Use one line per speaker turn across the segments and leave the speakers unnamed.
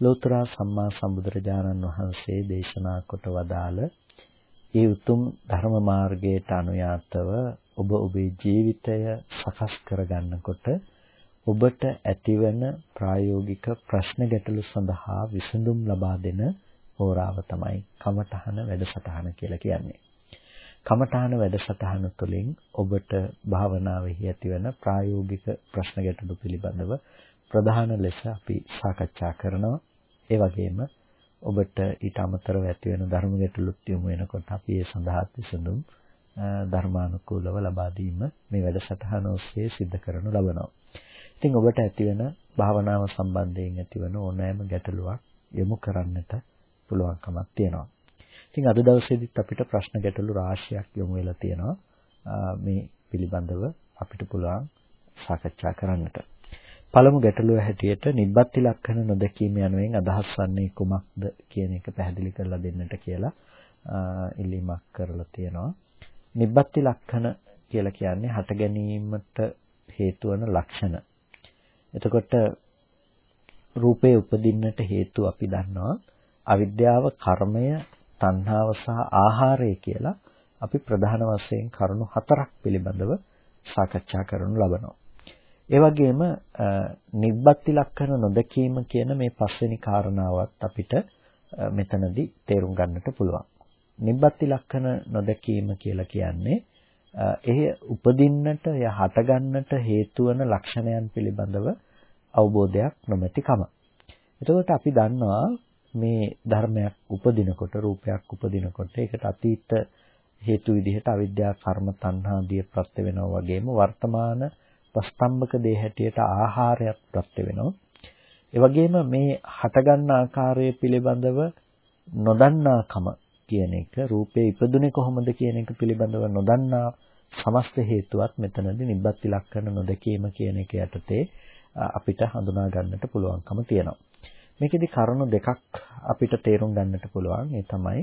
ලෝතර සම්මා සම්බුදුරජාණන් වහන්සේ දේශනා කොට වදාළ ඒ උතුම් ධර්ම මාර්ගයට අනුයාතව ඔබ ඔබේ ජීවිතය සකස් කරගන්නකොට ඔබට ඇතිවන ප්‍රායෝගික ප්‍රශ්න ගැටලු සඳහා විසඳුම් ලබා දෙන හෝරාව තමයි කමඨහන වැඩසටහන කියලා කියන්නේ. කමඨහන වැඩසටහන තුළින් ඔබට භාවනාවෙහි ඇතිවන ප්‍රායෝගික ප්‍රශ්න ගැටලු පිළිබඳව ප්‍රධාන ලෙස අපි සාකච්ඡා කරනවා. ඒ වගේම ඔබට ඊට අමතරව ඇති වෙන ධර්ම ගැටලුත් යොමු වෙනකොට අපි ඒ සඳහා විසඳුම් ධර්මානුකූලව ලබා දීම මේ වැඩසටහන ඔස්සේ සිදු කරනු ලබනවා. ඉතින් ඔබට ඇති වෙන භාවනාව සම්බන්ධයෙන් ඇතිවන ඕනෑම ගැටලුවක් යොමු කරන්නට පුළුවන්කමක් තියෙනවා. ඉතින් අද දවසේදීත් අපිට ප්‍රශ්න ගැටලු රාශියක් යොමු වෙලා තියෙනවා. මේ පිළිබඳව අපිට පුළුවන් සාකච්ඡා කරන්නට. පළමු ගැටලුව හැටියට නිබ්බත්ති ලක්ෂණ නොදකීම යනුවෙන් අදහස් වන්නේ කුමක්ද කියන එක පැහැදිලි කරලා දෙන්නට කියලා ඉල්ලීමක් කරලා තියෙනවා. නිබ්බත්ති ලක්ෂණ කියලා කියන්නේ හට ගැනීමට හේතු වන ලක්ෂණ. එතකොට රූපේ උපදින්නට හේතු අපි දන්නවා අවිද්‍යාව කර්මය තණ්හාව සහ ආහාරය කියලා අපි ප්‍රධාන වශයෙන් කරුණු හතරක් පිළිබඳව සාකච්ඡා කරනු ලබනවා. ඒ වගේම නිබ්බත්ති ලක්ෂණ නොදකීම කියන මේ පස්වෙනි කාරණාවත් අපිට මෙතනදී තේරුම් ගන්නට පුළුවන්. නිබ්බත්ති ලක්ෂණ නොදකීම කියලා කියන්නේ එහි උපදින්නට ය හටගන්නට හේතු වන ලක්ෂණයන් පිළිබඳව අවබෝධයක් නොමැතිකම. එතකොට අපි දන්නවා මේ ධර්මයක් උපදිනකොට රූපයක් උපදිනකොට ඒකට අතීත හේතු විදිහට අවිද්‍යා කර්ම තණ්හා දිය ප්‍රත්‍ය වෙනවා වගේම වර්තමාන ප්‍රස්තම්භක දේ හැටියට ආහාරයක් ප්‍රත්‍ය වෙනවා. ඒ වගේම මේ හටගන්න ආකාරය පිළිබඳව නොදන්නාකම කියන එක රූපේ ඉපදුනේ කොහොමද කියන එක පිළිබඳව නොදන්නා සමස්ත හේතුවත් මෙතනදී නිබ්බත් ඉලක්කන නොදකීම කියන එක යටතේ අපිට හඳුනා ගන්නට පුළුවන්කම තියෙනවා. මේකෙදි කරුණු දෙකක් අපිට තේරුම් ගන්නට පුළුවන්. ඒ තමයි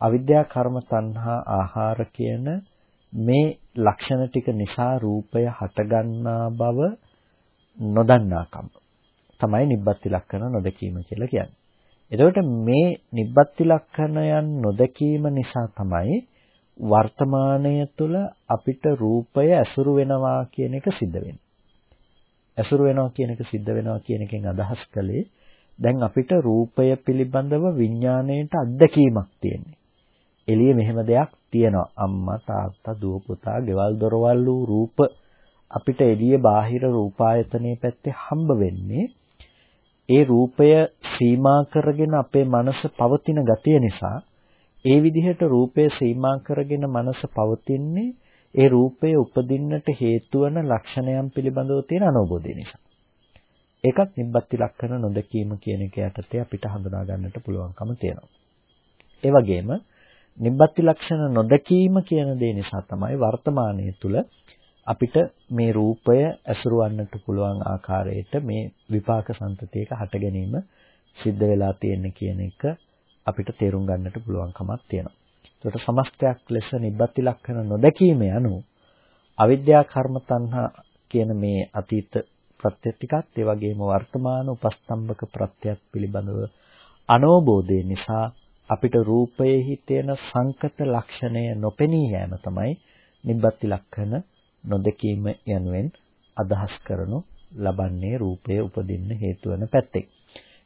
අවිද්‍යා කර්ම තණ්හා ආහාර කියන මේ ලක්ෂණ ටික නිසා රූපය හටගන්නා බව නොදන්නාකම තමයි නිබ්බත්ති ලක්ෂණ නොදකීම කියලා කියන්නේ. එතකොට මේ නිබ්බත්ති ලක්ෂණයන් නොදකීම නිසා තමයි වර්තමානය තුළ අපිට රූපය ඇසුරු වෙනවා කියන එක සිද්ධ වෙන්නේ. ඇසුරු වෙනවා කියන එක සිද්ධ වෙනවා කියන එකෙන් අදහස් කළේ දැන් අපිට රූපය පිළිබඳව විඥාණයට අත්දැකීමක් තියෙන්නේ. එළියේ මෙහෙම දෙයක් තියෙනවා. අම්මා තාත්තා දුව පුතා ගෙවල් දොරවල් වූ රූප අපිට එළියේ බාහිර රූපායතනයේ පැත්තේ හම්බ වෙන්නේ ඒ රූපය සීමා කරගෙන අපේ මනස පවතින ගතිය නිසා ඒ විදිහට රූපය සීමා කරගෙන මනස පවතින්නේ ඒ රූපය උපදින්නට හේතු වන ලක්ෂණයන් පිළිබඳව තියෙන අනෝබෝධය නිසා. ඒකත් නිබ්බත්ති ලක්ෂණ නොදකීම කියන එක යටතේ අපිට හඳුනා ගන්නට පුළුවන්කම තියෙනවා. ඒ වගේම නිබ්බත්ති ලක්ෂණ නොදකීම කියන දේ නිසා තමයි වර්තමානයේ තුල අපිට මේ රූපය ඇසුරවන්නට පුළුවන් ආකාරයට මේ විපාක සම්පතියක හට ගැනීම සිද්ධ වෙලා තියෙන කියන එක අපිට තේරුම් ගන්නට පුළුවන්කමක් තියෙනවා. ඒකට සමස්තයක් ලෙස නිබ්බත්ති ලක්ෂණ නොදකීම යනු අවිද්‍යා කර්ම තණ්හා කියන මේ අතීත ප්‍රත්‍ය ටිකත් ඒ වගේම වර්තමාන උපස්තම්භක ප්‍රත්‍යත් පිළිබඳව අනෝබෝධය නිසා අපිට රූපයෙහි තියෙන සංකත ලක්ෂණය නොපෙනී යෑම තමයි නිබ්බත්ති ලක්ෂණ නොදකීම යනුවෙන් අදහස් කරනු ලබන්නේ රූපය උපදින්න හේතු වන පැත්තේ.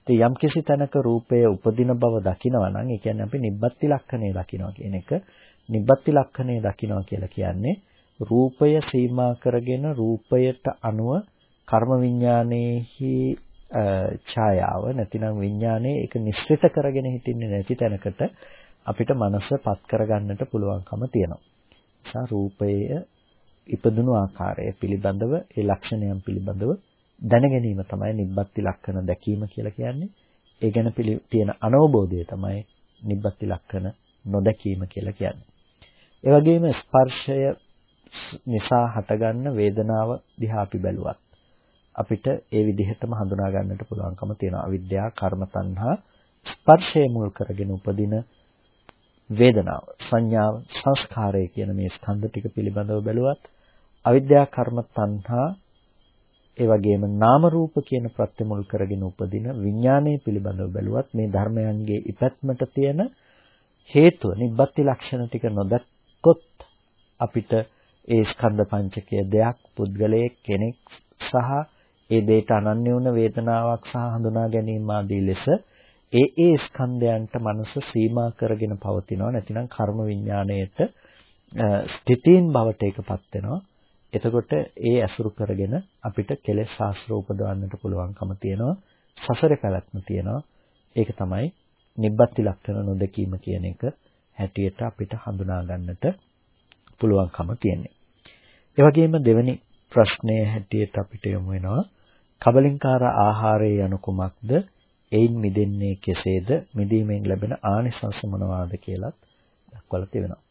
ඉතින් යම්කිසි තැනක රූපය උපදින බව දකිනවා නම් ඒ කියන්නේ අපි නිබ්බත්ති ලක්ෂණය දකිනවා කියන එක නිබ්බත්ති ලක්ෂණය දකිනවා කියලා කියන්නේ රූපය සීමා කරගෙන රූපයට අනුව කර්ම විඥානයේහි ඡායාව නැතිනම් විඥානයේ ඒක නිශ්චිත කරගෙන හිටින්නේ නැති තැනකට අපිට මනසපත් කරගන්නට පුළුවන්කම තියෙනවා. නිසා රූපය ඉපදුණු ආකාරය පිළිබඳව ඒ ලක්ෂණයන් පිළිබඳව දැන ගැනීම තමයි නිබ්බත්ති ලක්ෂණ දැකීම කියලා කියන්නේ. ඒ ගැන තියෙන අනවබෝධය තමයි නිබ්බත්ති ලක්ෂණ නොදැකීම කියලා කියන්නේ. ඒ වගේම ස්පර්ශය නිසා හටගන්න වේදනාව දිහා අපි බැලුවත් අපිට ඒ විදිහටම හඳුනා ගන්නට පුළුවන්කම තියෙනවා. අවිද්‍යාව, කර්ම තණ්හා, ස්පර්ශය මුල් කරගෙන උපදින වේදනාව, සංඥාව, සංස්කාරය කියන මේ ස්කන්ධ ටික පිළිබඳව බැලුවත් අවිද්‍යාව, කර්ම තණ්හා ඒ වගේම නාම රූප කියන ප්‍රත්‍ය මුල් කරගෙන උපදින විඥානයේ පිළිබඳව බැලුවත් මේ ධර්මයන්ගේ ඉපැත්මට තියෙන හේතුව නිබ්බත්ති ලක්ෂණ ටික නොදක්කොත් අපිට ඒ ස්කන්ධ පංචකය දෙයක් පුද්ගලයෙක් කෙනෙක් සහ ඒ දෙයට අනන්‍ය වුණ වේදනාවක් සහ හඳුනා ගැනීම ආදී ලෙස ඒ ඒ ස්කන්ධයන්ට මනස සීමා කරගෙන පවතිනවා. නැතිනම් කර්ම විඥාණයට ස්ථಿතීන් බවට ඒකපත් වෙනවා. එතකොට ඒ ඇසුරු කරගෙන අපිට කෙලෙස් ශාස්ත්‍ර උපදවන්නට පුළුවන්කම තියෙනවා. සසරේ පැවැත්ම තියෙනවා. ඒක තමයි නිබ්බත්ති ලක්ෂණ නොදකීම කියන එක හැටියට අපිට හඳුනා ගන්නට පුළුවන්කම තියෙන්නේ. ඒ වගේම දෙවෙනි ප්‍රශ්නය හැටියට අපිට යොමු වෙනවා. කබලින්කාර ආහාරය යනු කුමක්ද? එයින් මිදෙන්නේ කෙසේද? මිදීමෙන් ලැබෙන ආනිසංස මොනවාද කියලත් දක්වලා තිබෙනවා.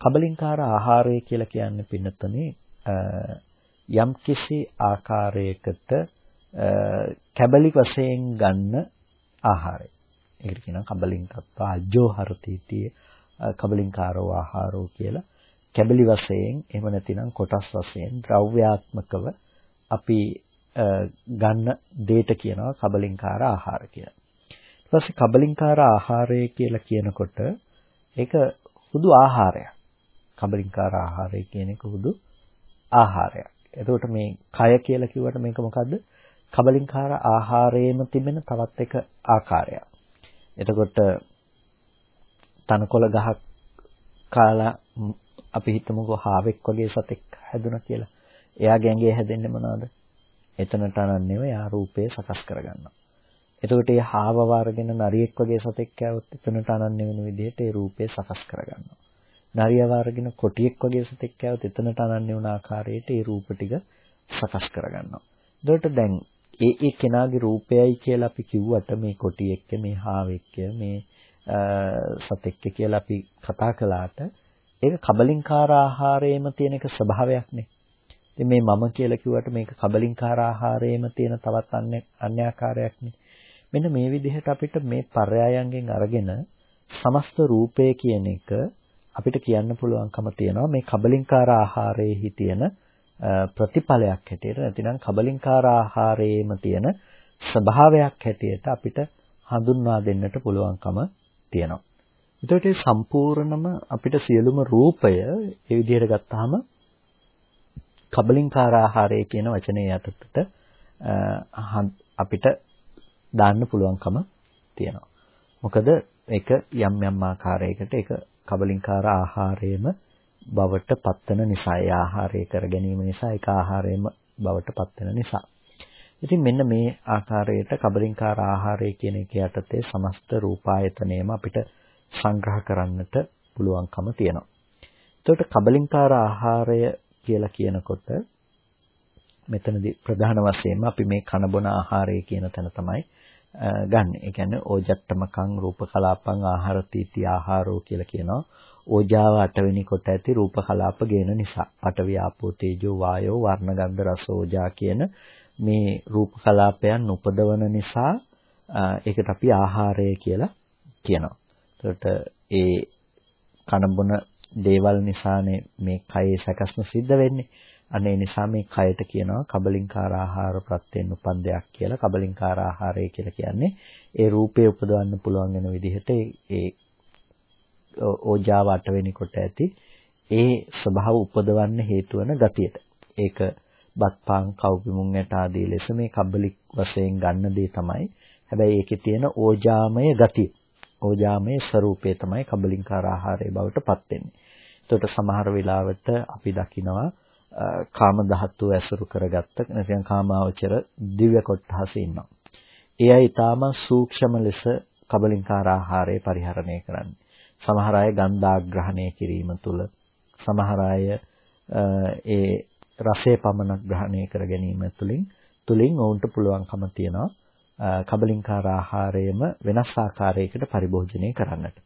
කබලින්කාර ආහාරය කියලා කියන්නේ පින්නතනේ යම්කිසි ආකාරයකට කැබලි වශයෙන් ගන්න ආහාරය. ඒකට කියනවා කබලින්කත්වා අජෝහරතීතිය කබලින්කාරෝ ආහාරෝ කියලා. කැබලි වශයෙන් එහෙම නැතිනම් කොටස් වශයෙන් ද්‍රව්‍යාත්මකව අපි ගන්න දෙයට කියනවා කබලින්කාර ආහාර කියලා. ඊට පස්සේ කබලින්කාර ආහාරය කියලා කියනකොට ඒක හුදු ආහාරයක්. කබලින්කාර ආහාරය කියන එක හුදු ආහාරයක්. එතකොට මේ කය කියලා කිව්වට මේක මොකද්ද? කබලින්කාර ආහාරයේම තිබෙන තවත් එක ආකාරයක්. එතකොට තනකොළ ගහක් කාලා අපි හිතමුකෝ හාවෙක් වගේ සතෙක් හැදුණා කියලා. එයාගේ ඇඟේ හැදෙන්නේ මොනවද? එතනට අනන්නේව යා රූපේ සකස් කරගන්නවා. එතකොට ඒ හාව වර්ගෙන නරියෙක් වගේ සතෙක් කෑවොත් එතනට අනන්‍ය වෙන විදිහට ඒ රූපේ සකස් කරගන්නවා. නරිය වර්ගෙන කොටියෙක් වගේ සතෙක් කෑවොත් එතනට අනන්‍ය වුණ ආකාරයට ඒ රූප ටික සකස් කරගන්නවා. එතකොට දැන් ඒ ඒ කෙනාගේ රූපයයි කියලා අපි කිව්වට මේ කොටියෙක්ක මේ හාවෙක්ක මේ සතෙක්ක කියලා අපි කතා කළාට ඒක කබලින්කාර ආහාරයේම තියෙන එක ස්වභාවයක්නේ. ඉතින් මේ මම කියලා කිව්වට මේක කබලින්කාර ආහාරයේම තියෙන තවත් අන්‍ය අන්‍යාකාරයක්නේ. මෙන්න මේ විදිහට අපිට මේ පර්යායන්ගෙන් අරගෙන සමස්ත රූපය කියන එක අපිට කියන්න පුළුවන්කම තියෙනවා මේ කබලින්කාර ආහාරයේහි තියෙන ප්‍රතිඵලයක් හැටියට නැතිනම් කබලින්කාර ආහාරයේම තියෙන ස්වභාවයක් හැටියට අපිට හඳුන්වා දෙන්නට පුළුවන්කම තියෙනවා. එතකොට මේ සම්පූර්ණම අපිට සියලුම රූපය ඒ විදිහට ගත්තාම කබලින්කාර ආහාරය කියන වචනේ යටතට අපිට දාන්න පුළුවන්කම තියෙනවා. මොකද ඒක යම් යම් ආකාරයකට ඒක කබලින්කාර ආහාරයේම බවට පත්වන නිසා ඒ ආහාරය කර ගැනීම නිසා ඒක ආහාරයේම බවට පත්වන නිසා. ඉතින් මෙන්න මේ ආකාරයට කබලින්කාර ආහාරය කියන එක යටතේ සමස්ත රූපායතනයම අපිට සංග්‍රහ කරන්නට පුළුවන්කම තියෙනවා. එතකොට කබලින්කාර ආහාරය කියලා කියනකොට මෙතනදී ප්‍රධාන වශයෙන්ම අපි මේ කන බොන ආහාරය කියන තැන තමයි ගන්න. ඒ කියන්නේ ඕජට්ටමකං රූපකලාපං ආහාර තීති ආහාරෝ කියලා කියනවා. ඕජාව අටවෙනි කොට ඇති රූප කලාප ගේන නිසා පඨවි ආපෝ තේජෝ වායෝ වර්ණ ගන්ධ රස ඕජා කියන මේ රූප කලාපයන් උපදවන නිසා ඒකට අපි ආහාරය කියලා කියනවා. එතකොට ඒ කන බොන දේවල් නිසානේ මේ කයේ සැකස්ම සිද්ධ වෙන්නේ. අනේ නිසා මේ කයට කියනවා කබලින්කාර ආහාර ප්‍රත්‍යයෙන් උපන් දෙයක් කියලා. කබලින්කාර ආහාරය කියලා කියන්නේ ඒ රූපේ උපදවන්න පුළුවන් වෙන විදිහට ඒ ඕජාව අටවෙනි කොට ඇති ඒ ස්වභාව උපදවන්න හේතු වන ගතියට. ඒක බත්පාන් කව්පිමුන් ඇට ආදී ලෙස මේ කබ්බලි වශයෙන් ගන්න දේ තමයි. හැබැයි ඒකේ තියෙන ඕජාමය ගතිය. ඕජාමය ස්වરૂපය තමයි කබලින්කාර ආහාරයේ බවට පත් වෙන්නේ. එතකොට සමහර වෙලාවට අපි දකිනවා කාම ධාතුව ඇසුරු කරගත්ත නැත්නම් කාමාවචර දිව්‍ය කොටහස ඉන්නවා. ඒ අය ඊටාම සූක්ෂම ලෙස කබලින්කාර ආහාරය පරිහරණය කරන්නේ. සමහර අය ගන්ධාග්‍රහණය කිරීම තුළ සමහර අය ඒ රසය පමණක් ග්‍රහණය කර ගැනීම තුළින් තුලින් ඔවුන්ට පුළුවන්කම තියෙනවා කබලින්කාර ආහාරයම වෙනස් ආකාරයකට පරිභෝජනය කරන්නට.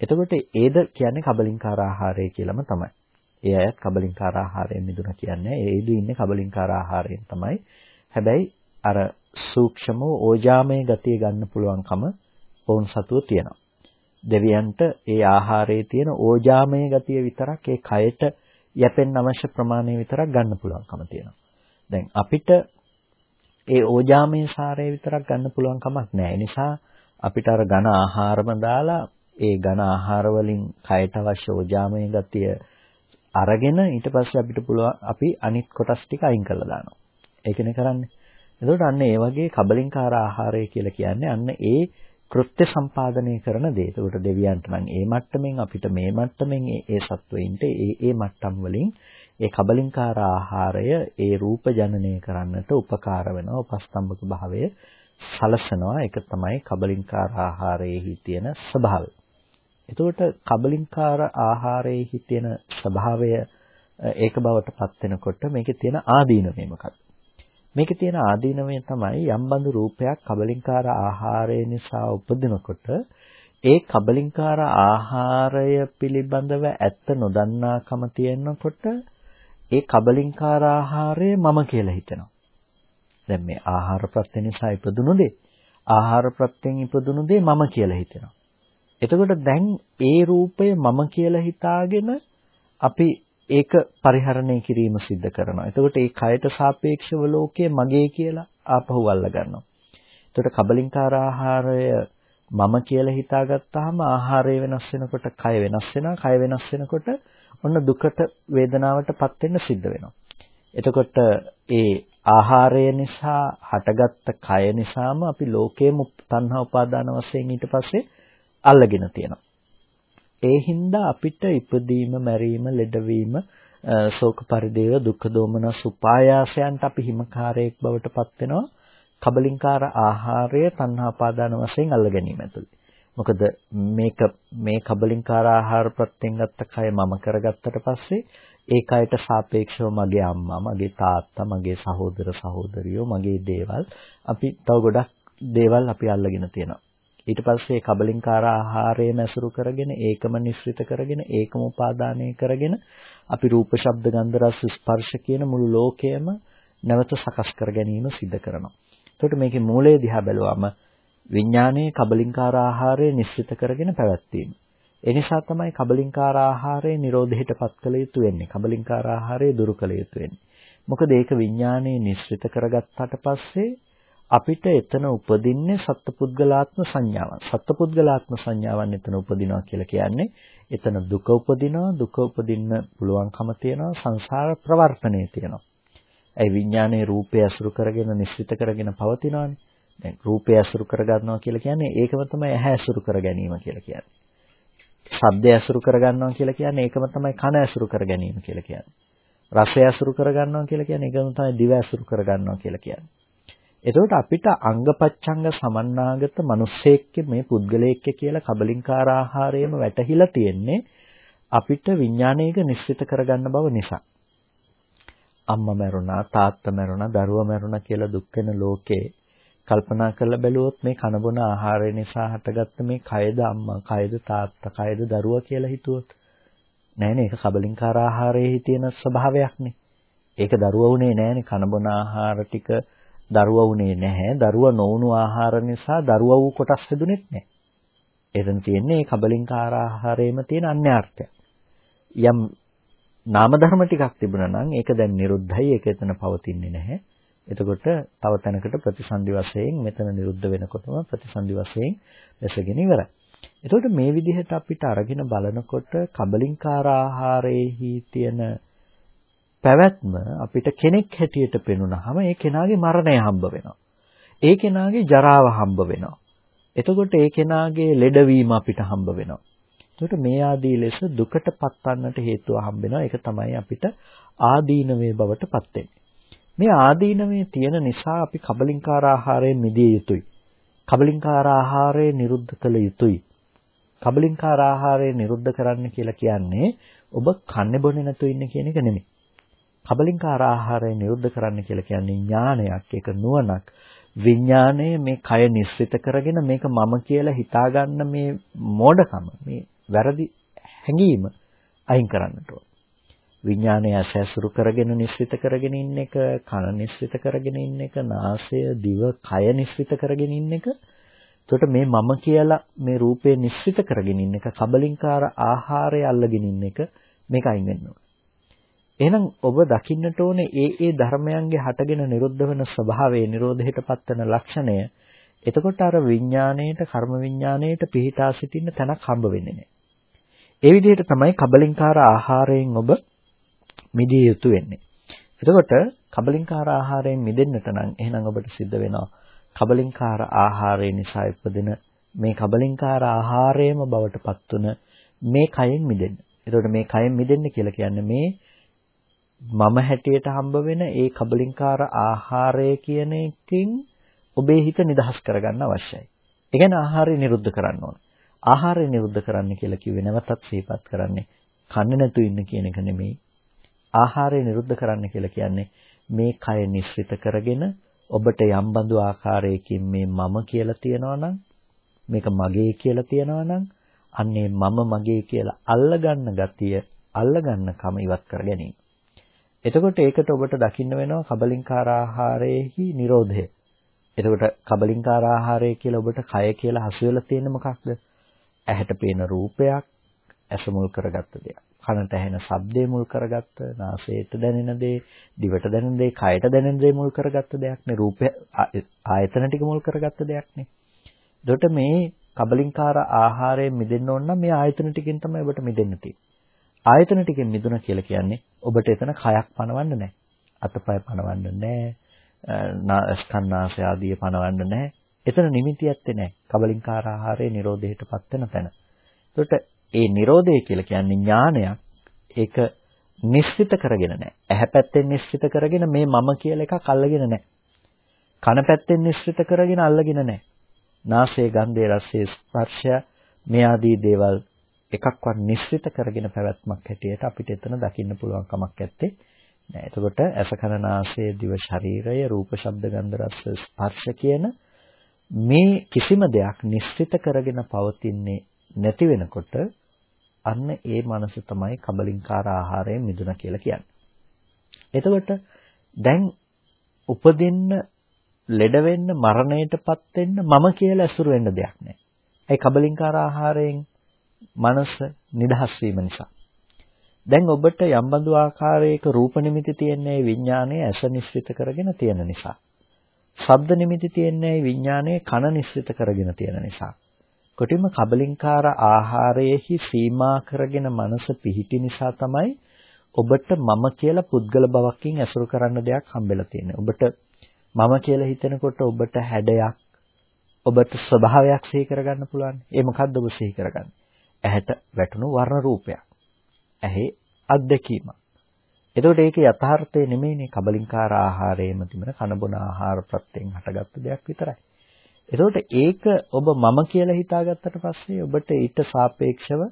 එතකොට ඒද කියන්නේ කබලින්කාර ආහාරය කියලාම තමයි. ඒ අයත් කබලින්කාර ආහාරයෙන් මිදුණා කියන්නේ ඒද ඉන්නේ කබලින්කාර ආහාරයෙන් තමයි. හැබැයි අර සූක්ෂම ඕජාමය ගතිය ගන්න පුළුවන්කම ඔවුන් සතුව තියෙනවා. දෙවියන්ට ඒ ආහාරයේ තියෙන ඕජාමය ගතිය විතරක් ඒ කයට යැපෙන්න අවශ්‍ය ප්‍රමාණය විතරක් ගන්න පුළුවන්කම තියෙනවා. දැන් අපිට ඒ ඕජාමය සාරය විතරක් ගන්න පුළුවන් කමක් නැහැ. ඒ නිසා අපිට අර ඝන ආහාරම දාලා ඒ ඝන ආහාර වලින් කයට අවශ්‍ය ඕජාමය ගතිය අරගෙන ඊට පස්සේ අපිට පුළුවන් අපි අනිත් කොටස් ටික අයින් කරලා දානවා. ඒකනේ කරන්නේ. එතකොට අන්න ඒ වගේ කබලින්කාර ආහාරය කියලා කියන්නේ අන්න ඒ කෘත්‍ය සම්පාදනය කරන දේ. ඒකට දෙවියන්ට නම් ඒ මට්ටමින් අපිට මේ මට්ටමින් ඒ සත්වයින්ට ඒ ඒ මට්ටම් වලින් ඒ කබලින්කාර ආහාරය ඒ රූප ජනනය කරන්නට උපකාර වෙනවා. උපස්තම්භක භාවය සලසනවා. ඒක තමයි කබලින්කාර ආහාරයේහි තියෙන ස්වභාවය. එතකොට කබලින්කාර ආහාරයේහි තියෙන ස්වභාවය ඒක බවට පත් වෙනකොට මේකේ තියෙන ආදීනවය මොකක්ද? මේකේ තියෙන ආදීනවය තමයි යම් බඳු රූපයක් කබලින්කාර ආහාරය නිසා උපදිනකොට ඒ කබලින්කාර ආහාරය පිළිබඳව ඇත්ත නොදන්නාකම තියෙනකොට ඒ කබලින්කාර ආහාරය මම කියලා හිතෙනවා. දැන් මේ ආහාර ප්‍රත්‍ය නිසා ඉපදුණු දේ ආහාර ප්‍රත්‍යයෙන් ඉපදුණු දේ මම කියලා හිතෙනවා. එතකොට දැන් ඒ රූපය මම කියලා හිතාගෙන අපි ඒක පරිහරණය කිරීම සිද්ධ කරනවා. එතකොට ඒ කයට සාපේක්ෂව ලෝකය මගේ කියලා ආපහු අල්ල ගන්නවා. එතකොට කබලින්කාර ආහාරය මම කියලා හිතාගත්තාම ආහාරය වෙනස් වෙනකොට කය වෙනස් වෙනවා. කය වෙනස් වෙනකොට ඔන්න දුකට වේදනාවටපත් වෙන්න සිද්ධ වෙනවා. එතකොට ඒ ආහාරය නිසා හටගත්ත කය නිසාම අපි ලෝකයේම තණ්හා උපාදාන වශයෙන් ඊට පස්සේ අල්ලගෙන තියෙනවා. ඒ හින්දා අපිට ඉපදීම, මැරීම, ලෙඩවීම, ශෝක පරිදේව, දුක්ඛ දෝමනස් උපායාසයන්ට අපි හිමකාරයෙක් බවට පත් වෙනවා. කබලින්කාර ආහාරය තණ්හා උපාදාන වශයෙන් අල්ල ගැනීම ඇතුළේ. මොකද මේක මේ කබලින්කාර ආහාර ප්‍රත්‍යයෙන් ගත්ත කය මම කරගත්තට පස්සේ ඒ කයට සාපේක්ෂව මගේ අම්මා, මගේ තාත්තා, මගේ සහෝදර සහෝදරියෝ, මගේ දේවල් අපි තව ගොඩක් දේවල් අපි අල්ලගෙන තියෙනවා. ඊට පස්සේ කබලින්කාර ආහාරයම ඇසුරු කරගෙන ඒකම නිස්සෘත කරගෙන ඒකම උපාදානය කරගෙන අපි රූප ශබ්ද ගන්ධ රස ස්පර්ශ කියන මුළු ලෝකයම නැවත සකස් කර ගැනීම සිද්ධ කරනවා. එතකොට මේකේ මූලය දිහා බැලුවම විඥානයේ කබලින්කාර ආහාරය නිස්සෘත කරගෙන පැවැත්වීම. ඒ නිසා තමයි කබලින්කාර ආහාරය නිරෝධයටපත් කළ යුතු වෙන්නේ. කබලින්කාර ආහාරය දුරු කළ යුතු වෙන්නේ. මොකද ඒක විඥානයේ නිස්සෘත කරගත්තාට පස්සේ අපිට එතන උපදින්නේ සත්පුද්ගලාත්ම සංඥාවන්. සත්පුද්ගලාත්ම සංඥාවන් එතන උපදිනවා කියලා කියන්නේ එතන දුක උපදිනවා, දුක උපදින්න පුළුවන්කම තියෙනවා, සංසාර ප්‍රවර්තනය තියෙනවා. ඒ විඥානයේ රූපය අසුරු කරගෙන නිශ්චිත කරගෙන පවතිනවානේ. දැන් රූපය අසුරු කරගන්නවා කියලා කියන්නේ ඒකම තමයි ඇහැ අසුරු කර ගැනීම කියලා කියන්නේ. ශබ්දය අසුරු කරගන්නවා කියලා කියන්නේ ඒකම තමයි කන අසුරු කර ගැනීම කියලා කියන්නේ. රසය අසුරු කරගන්නවා කියලා කියන්නේ ඒකම තමයි දිව අසුරු කරගන්නවා කියලා කියන්නේ. එතකොට අපිට අංගපච්ඡංග සමන්නාගත මිනිස්සෙක්ක මේ පුද්ගලයෙක්ක කියලා කබලින්කාර ආහාරයම වැටහිලා තියෙන්නේ අපිට විඥානයක නිශ්චිත කරගන්න බව නිසා. අම්මා මැරුණා, තාත්තා මැරුණා, දරුවා මැරුණා කියලා දුක් වෙන ලෝකේ කල්පනා කරලා බැලුවොත් මේ කනබොන ආහාරය නිසා හටගත්ත මේ කයද අම්මා, කයද තාත්තා, කයද දරුවා කියලා හිතුවොත් නෑනේ ඒක කබලින්කාර ආහාරයේ තියෙන ස්වභාවයක්නේ. ඒක දරුවා උනේ නෑනේ කනබොන ආහාර ටික දරුවා වුණේ නැහැ. දරුවා නොවුණු ආහාර නිසා දරුවා වූ කොටස් හැදුනෙත් නැහැ. එතන තියෙන්නේ මේ කබලින්කාර ආහාරයේම තියෙන අන්‍යාර්ථය. යම් නාම ධර්ම ටිකක් තිබුණා නම් ඒක දැන් නිරුද්ධයි. ඒක එතන පවතින්නේ නැහැ. එතකොට තව තැනකට ප්‍රතිසන්දි වශයෙන් මෙතන නිරුද්ධ වෙනකොටම ප්‍රතිසන්දි වශයෙන් දැසගෙන ඉවරයි. එතකොට මේ විදිහට අපිට අරගෙන බලනකොට කබලින්කාර ආහාරයේහි තියෙන පැවැත්ම අපිට කෙනෙක් හැටියට පෙනුනහම ඒ කෙනාගේ මරණය හම්බ වෙනවා. ඒ කෙනාගේ ජරාව හම්බ වෙනවා. එතකොට ඒ කෙනාගේ ලෙඩවීම අපිට හම්බ වෙනවා. එතකොට මේ ආදී ලෙස දුකට පත්වන්නට හේතුව හම්බ වෙනවා. ඒක තමයි අපිට ආදීනවේ බවට පත් මේ ආදීනවේ තියෙන නිසා අපි කබලින්කාර ආහාරයෙන් මිදිය යුතුයි. කබලින්කාර ආහාරය නිරුද්ධ කළ යුතුයි. කබලින්කාර ආහාරය නිරුද්ධ කරන්න කියලා කියන්නේ ඔබ කන්නේ බොන්නේ නැතුව ඉන්න කියන එක නෙමෙයි. කබලින්කාර ආහාරය නිරුද්ධ කරන්න කියලා කියන්නේ ඥානයක්, ඒක නුවණක්. විඥාණය මේ කය නිස්සිත කරගෙන මේක මම කියලා හිතාගන්න මේ මෝඩකම, මේ වැරදි හැඟීම අයින් කරන්නට ඕන. විඥානය ඇසැසුරු කරගෙන නිස්සිත කරගෙන ඉන්න එක, කන නිස්සිත කරගෙන ඉන්න එක, නාසය, දිව, කය නිස්සිත කරගෙන ඉන්න එක. එතකොට මේ මම කියලා මේ රූපේ නිස්සිත කරගෙන ඉන්න එක, කබලින්කාර ආහාරය අල්ලගෙන ඉන්න එක මේක අයින් වෙන්න ඕන. එහෙනම් ඔබ දකින්නට ඕනේ ඒ ඒ ධර්මයන්ගේ හටගෙන නිරුද්ධ වෙන ස්වභාවයේ නිරෝධයටපත් වෙන ලක්ෂණය. එතකොට අර විඥාණයට කර්ම විඥාණයට පිහිටා සිටින්න තැනක් හම්බ වෙන්නේ නැහැ. ඒ විදිහට තමයි කබලින්කාර ආහාරයෙන් ඔබ මිදිය යුතු වෙන්නේ. එතකොට කබලින්කාර ආහාරයෙන් මිදෙන්නට නම් එහෙනම් ඔබට සිද්ධ වෙනවා කබලින්කාර ආහාරය නිසා උපදින මේ කබලින්කාර ආහාරයම බවට පත්වන මේ කයෙන් මිදෙන්න. එතකොට මේ කයෙන් මිදෙන්න කියලා කියන්නේ මේ මම හැටියට හම්බ වෙන ඒ කබලින්කාර ආහාරය කියන එකකින් ඔබේ හිත නිදහස් කරගන්න අවශ්‍යයි. ඒ කියන්නේ ආහාරය නිරුද්ධ කරන්න ඕන. ආහාරය නිරුද්ධ කරන්න කියලා කිව්වේ නැවතත් සිහිපත් කරන්නේ කන්නේ නැතු ඉන්න කියන එක නෙමෙයි. ආහාරය නිරුද්ධ කරන්න කියලා කියන්නේ මේ කය නිස්සිත කරගෙන ඔබට යම් බඳු ආකාරයකින් මේ මම කියලා තියනවා නම් මේක මගේ කියලා තියනවා නම් අන්නේ මම මගේ කියලා අල්ලගන්න ගතිය අල්ලගන්න කම ඉවත් කර ගැනීම. එතකොට ඒකට ඔබට දකින්න වෙනවා කබලින්කාර ආහාරයේහි Nirodha. එතකොට කබලින්කාර ආහාරය කියලා ඔබට කය කියලා හසු වෙලා තියෙන මොකක්ද? ඇහැට පේන රූපයක්, ඇස මුල් කරගත්ත දෙයක්. කනට ඇහෙන ශබ්දේ මුල් කරගත්ත, නාසයට දැනෙන දේ, දිවට දැනෙන දේ, කයට දැනෙන දේ මුල් කරගත්ත දෙයක් නේ. රූපය ආයතන ටික මුල් කරගත්ත දෙයක් නේ. එතකොට මේ කබලින්කාර ආහාරයෙන් මිදෙන්න ඕන නම් මේ ආයතන ටිකෙන් තමයි ඔබට මිදෙන්න තියෙන්නේ. ආයතන ටිකෙන් මිදුණා කියලා කියන්නේ ඔබට එතන කයක් පනවන්න නැහැ. අතපය පනවන්න නැහැ. ස්කන්නාසය ආදී පනවන්න නැහැ. එතන නිමිති ඇත්තේ නැහැ. කබලින්කාර ආහාරයේ Nirodheටපත් වෙන තැන. එතකොට ඒ Nirodhe කියලා කියන්නේ ඥානයක්. ඒක නිශ්චිත කරගෙන නැහැ. ඇහැ පැත්තෙන් නිශ්චිත කරගෙන මේ මම කියලා එකක් අල්ලගෙන නැහැ. කන පැත්තෙන් නිශ්චිත කරගෙන අල්ලගෙන නැහැ. නාසයේ ගන්ධයේ රසයේ ස්පර්ශය මේ ආදී දේවල් එකක්වත් නිශ්චිත කරගෙන පැවැත්මක් හැටියට අපිට එතන දකින්න පුළුවන් කමක් නැත්තේ නෑ. එතකොට ඇස කන නාසය දිව ශරීරය රූප ශබ්ද ගන්ධ රස ස්පර්ශ කියන මේ කිසිම දෙයක් නිශ්චිත කරගෙන පවතින්නේ නැති වෙනකොට අන්න ඒ මනස තමයි කබලින්කාර ආහාරයෙන් මිදුණා කියලා කියන්නේ. එතකොට දැන් උපදින්න ලෙඩ වෙන්න මරණයටපත් වෙන්න මම කියලා ඇසුරු වෙන්න දෙයක් නැහැ. ඒ කබලින්කාර ආහාරයෙන් මනස නිදහස් වීම නිසා. දැන් ඔබට යම් බඳු ආකාරයක රූප නිමිති තියන්නේ විඥානයේ ඇස නිස්සිත කරගෙන තියෙන නිසා. ශබ්ද නිමිති තියන්නේ විඥානයේ කන නිස්සිත කරගෙන තියෙන නිසා. කොටිම කබලින්කාර ආහාරයේහි සීමා කරගෙන මනස පිහිටි නිසා තමයි ඔබට මම කියලා පුද්ගල බවකින් ඇසුරු කරන්න දෙයක් හම්බෙලා තියෙන්නේ. ඔබට මම කියලා හිතනකොට ඔබට හැඩයක් ඔබට ස්වභාවයක් සිහි කරගන්න පුළුවන්. ඒ මොකද්ද ඔබ සිහි කරගන්නේ? ඇහැට වැටුණු වර්ණ රූපයක්. ඇහි අත්දැකීමක්. එතකොට ඒකේ යථාර්ථය නෙමෙයිනේ කබලින්කාර ආහාරයේම තිබෙන කනබොන ආහාර ප්‍රත්‍යයෙන් හටගත්තු දෙයක් විතරයි. එතකොට ඒක ඔබ මම කියලා හිතාගත්තට පස්සේ ඔබට ඊට සාපේක්ෂව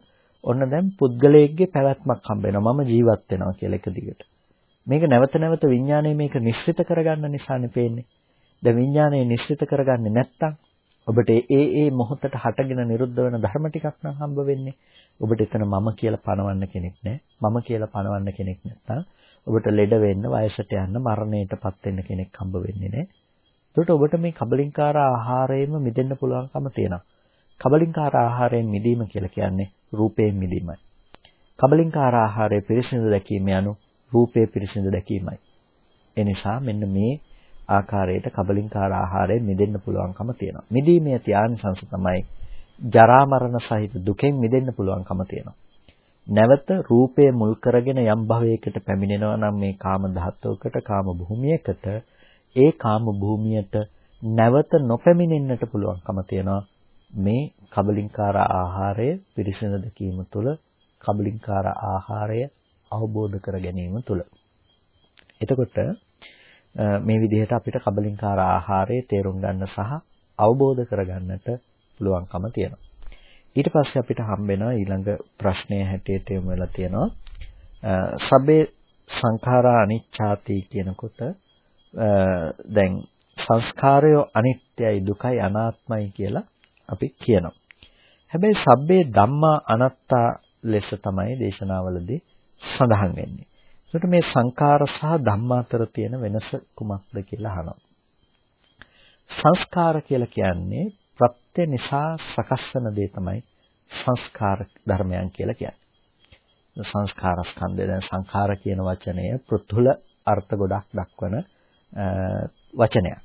ඔන්න දැන් පුද්ගලයෙක්ගේ පැවැත්මක් හම්බ වෙනවා. මම ජීවත් වෙනවා කියලා එක දිගට. මේක නැවත නැවත විඥානය මේක නිශ්චිත කරගන්න නිසානේ පේන්නේ. දැන් විඥානය නිශ්චිත කරගන්නේ නැත්තම් ඔබට ඒ ඒ මොහොතට හටගෙන නිරුද්ධ වෙන ධර්ම ටිකක් නම් හම්බ වෙන්නේ. ඔබට එතන මම කියලා පණවන්න කෙනෙක් නැහැ. මම කියලා පණවන්න කෙනෙක් නැත්නම් ඔබට ලෙඩ වෙන්න, වයසට යන්න, මරණයටපත් වෙන්න කෙනෙක් හම්බ වෙන්නේ නැහැ. ඒකට ඔබට මේ කබලින්කාර ආහාරයෙන්ම මිදෙන්න පුළුවන්කම තියෙනවා. කබලින්කාර ආහාරයෙන් මිදීම කියලා කියන්නේ රූපයෙන් මිදීමයි. කබලින්කාර ආහාරයේ පිරිසිදු දැකීම යනු රූපයේ පිරිසිදු දැකීමයි. ඒ නිසා මෙන්න මේ ආකාරයට කබලින්කාර ආහාරයෙන් මිදෙන්න පුළුවන්කම තියෙනවා. මිදීමේ ධානසංශ තමයි ජරා මරණ සහිත දුකෙන් මිදෙන්න පුළුවන්කම තියෙනවා. නැවත රූපය මුල් කරගෙන යම් භවයකට පැමිණෙනවා නම් මේ කාම ධාතුවකට කාම භූමියකට ඒ කාම භූමියට නැවත නොපැමිණෙන්නට පුළුවන්කම තියෙනවා මේ කබලින්කාර ආහාරය පිරිසිදු දැකීම තුළ කබලින්කාර ආහාරය අවබෝධ කර ගැනීම තුළ එතකොට මේ විදිහට අපිට කබලින්කාර ආහාරය තේරුම් ගන්න සහ අවබෝධ කරගන්නට පුළුවන්කම තියෙනවා. ඊට පස්සේ අපිට හම්බ වෙනවා ඊළඟ ප්‍රශ්නය හැටියට යොමු වෙලා තියෙනවා. සබ්බේ සංඛාරා අනිච්ඡාති කියනකොට දැන් සංස්කාරය අනිත්‍යයි දුකයි අනාත්මයි කියලා අපි කියනවා. හැබැයි සබ්බේ ධම්මා අනාත්තා ලෙස තමයි දේශනාවලදී සඳහන් වෙන්නේ. ඒකට මේ සංඛාර සහ ධම්මා අතර තියෙන වෙනස කුමක්ද කියලා අහනවා. සංස්කාර කියලා කියන්නේ ප්‍රත්‍ය නිසා සකස් වෙන දේ තමයි සංස්කාර ධර්මයන් කියලා කියන්නේ. සංස්කාර ස්කන්ධය දැන් සංඛාර කියන වචනය පෘථුල අර්ථ ගොඩක් දක්වන වචනයක්.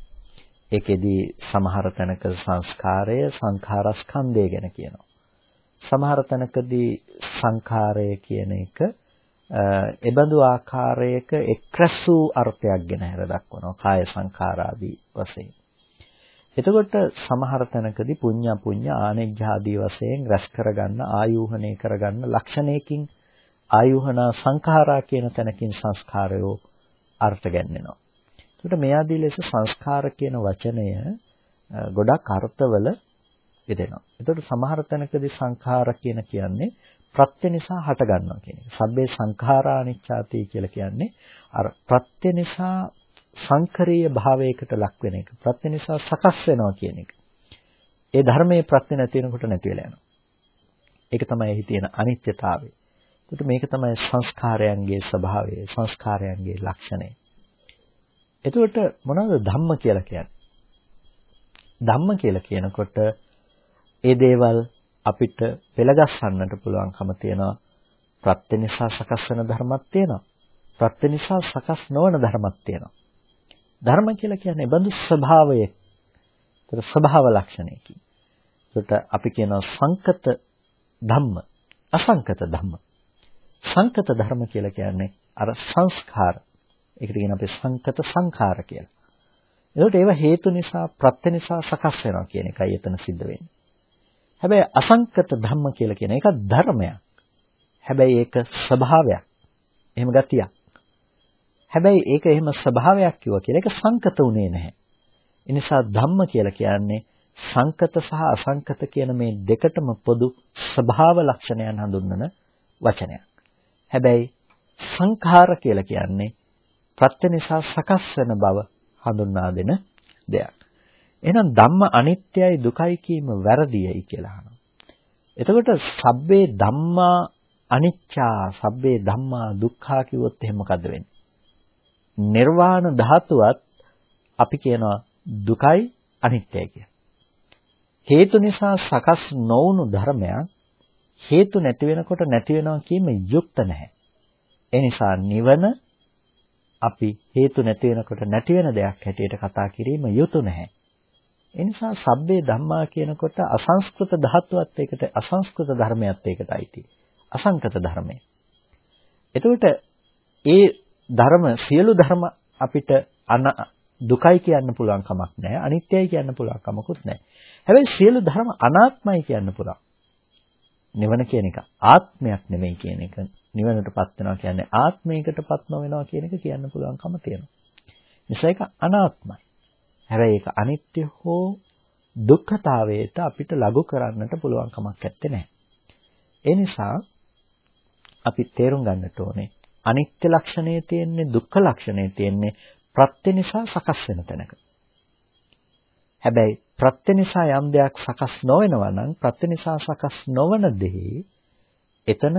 ඒකෙදි සමහර තැනක සංස්කාරය සංඛාර ස්කන්ධය ගැන කියනවා. සමහර තැනකදී සංඛාරය කියන එක එබඳු ආකාරයක එක්රැස් වූ අර්ථයක් ගැන හැර දක්වනවා කාය සංඛාරාදී වශයෙන්. එතකොට සමහර තැනකදී පුඤ්ඤ පුඤ්ඤ ආනෙජ්ජාදී වශයෙන් රැස් කරගන්න ආයෝහණය කරගන්න ලක්ෂණයකින් ආයෝහනා සංඛාරා කියන තැනකින් සංස්කාරයෝ අර්ථ ගන්නවා. එතකොට මේ ආදී ලෙස සංස්කාර කියන වචනය ගොඩක් අර්ථවල යෙදෙනවා. එතකොට සමහර තැනකදී සංඛාර කියන කියන්නේ ප්‍රත්‍ය නිසා හට ගන්නවා කියන එක. සබ්බේ සංඛාරා අනිච්ඡාති කියලා කියන්නේ අර ප්‍රත්‍ය නිසා සංකරීය භාවයකට ලක් වෙන එක. ප්‍රත්‍ය නිසා සකස් වෙනවා කියන එක. ඒ ධර්මයේ ප්‍රත්‍ය නැති වෙනකොට නැති වෙලා යනවා. ඒක තමයි එහි තියෙන අනිත්‍යතාවය. එතකොට මේක තමයි සංස්කාරයන්ගේ ස්වභාවය, සංස්කාරයන්ගේ ලක්ෂණය. එතකොට මොනවද ධම්ම කියලා කියන්නේ? ධම්ම කියලා කියනකොට ඒ දේවල් අපිට පෙළගස්සන්නට පුළුවන්කම තියෙනවා. ප්‍රත්‍ය නිසා සකස් වෙන ධර්මයක් තියෙනවා. ප්‍රත්‍ය නිසා සකස් නොවන ධර්මයක් තියෙනවා. ධර්ම කියලා කියන්නේ බඳු ස්වභාවය. ඒතර ස්වභාව ලක්ෂණයකින්. ඒකට අපි කියනවා සංකත ධම්ම, අසංකත ධම්ම. සංකත ධර්ම කියලා කියන්නේ අර සංස්කාර ඒකට කියන අපි සංකත සංඛාර කියලා. ඒකට ඒවා හේතු නිසා ප්‍රත්‍ය නිසා සකස් වෙනවා කියන එකයි එතන සිද්ධ වෙන්නේ. හැබැයි අසංකත ධම්ම කියලා කියන එක ධර්මයක්. හැබැයි ඒක ස්වභාවයක්. එහෙම ගතියක්. හැබැයි ඒක එහෙම ස්වභාවයක් කිව්වා කියලා ඒක සංකත උනේ නැහැ. ඒ නිසා ධම්ම කියලා කියන්නේ සංකත සහ අසංකත කියන මේ දෙකටම පොදු ස්වභාව ලක්ෂණයන් හඳුන්වන වචනයක්. හැබැයි සංඛාර කියලා කියන්නේ ප්‍රත්‍ය නිසා සකස් වෙන බව හඳුන්වා දෙන දෙයක්. එහෙනම් ධම්ම අනිත්‍යයි දුකයි කීම වැරදියයි කියලා අහනවා. එතකොට සබ්බේ ධම්මා අනිච්චා සබ්බේ ධම්මා දුක්ඛා කිව්වොත් එහෙම මොකද වෙන්නේ? නිර්වාණ ධාතුවත් අපි කියනවා දුකයි අනිත්‍යයි කියලා. හේතු නිසා සකස් නොවුණු ධර්මයක් හේතු නැති වෙනකොට නැති වෙනවා කීම යුක්ත නැහැ. ඒ නිසා නිවන අපි හේතු නැති වෙනකොට නැති වෙන දෙයක් හැටියට කතා කිරීම යුතු නැහැ. ඒ නිසා සබ්බේ ධම්මා කියනකොට අසංස්කෘත ධාතුවත් ඒකට අසංස්කෘත ධර්මයක් ඒකට අයිති. අසංකත ධර්මය. එතකොට ඒ ධර්ම සියලු ධර්ම අපිට අන දුකයි කියන්න පුළුවන් කමක් නැහැ. අනිත්‍යයි කියන්න පුළුවන් කමකුත් නැහැ. හැබැයි සියලු ධර්ම අනාත්මයි කියන්න පුළුවන්. නිවන කියන එක ආත්මයක් නෙමෙයි කියන එක නිවනටපත් වෙනවා කියන්නේ ආත්මයකටපත් නොවෙනවා කියන එක කියන්න පුළුවන්කම තියෙනවා. නිසා ඒක අනාත්මයි. හැබැයි ඒක අනිත්‍ය හෝ දුක්ඛතාවයට අපිට ලඝු කරන්නට පුළුවන් කමක් නැත්තේ නෑ. ඒ නිසා අපි තේරුම් ගන්නට ඕනේ අනිත්‍ය ලක්ෂණයේ තියෙන්නේ දුක්ඛ ලක්ෂණයේ තියෙන්නේ ප්‍රත්‍ය නිසා සකස් වෙන තැනක. හැබැයි ප්‍රත්‍ය නිසා යම් දෙයක් සකස් නොවෙනවා නම් ප්‍රත්‍ය නිසා සකස් නොවන දෙහි එතන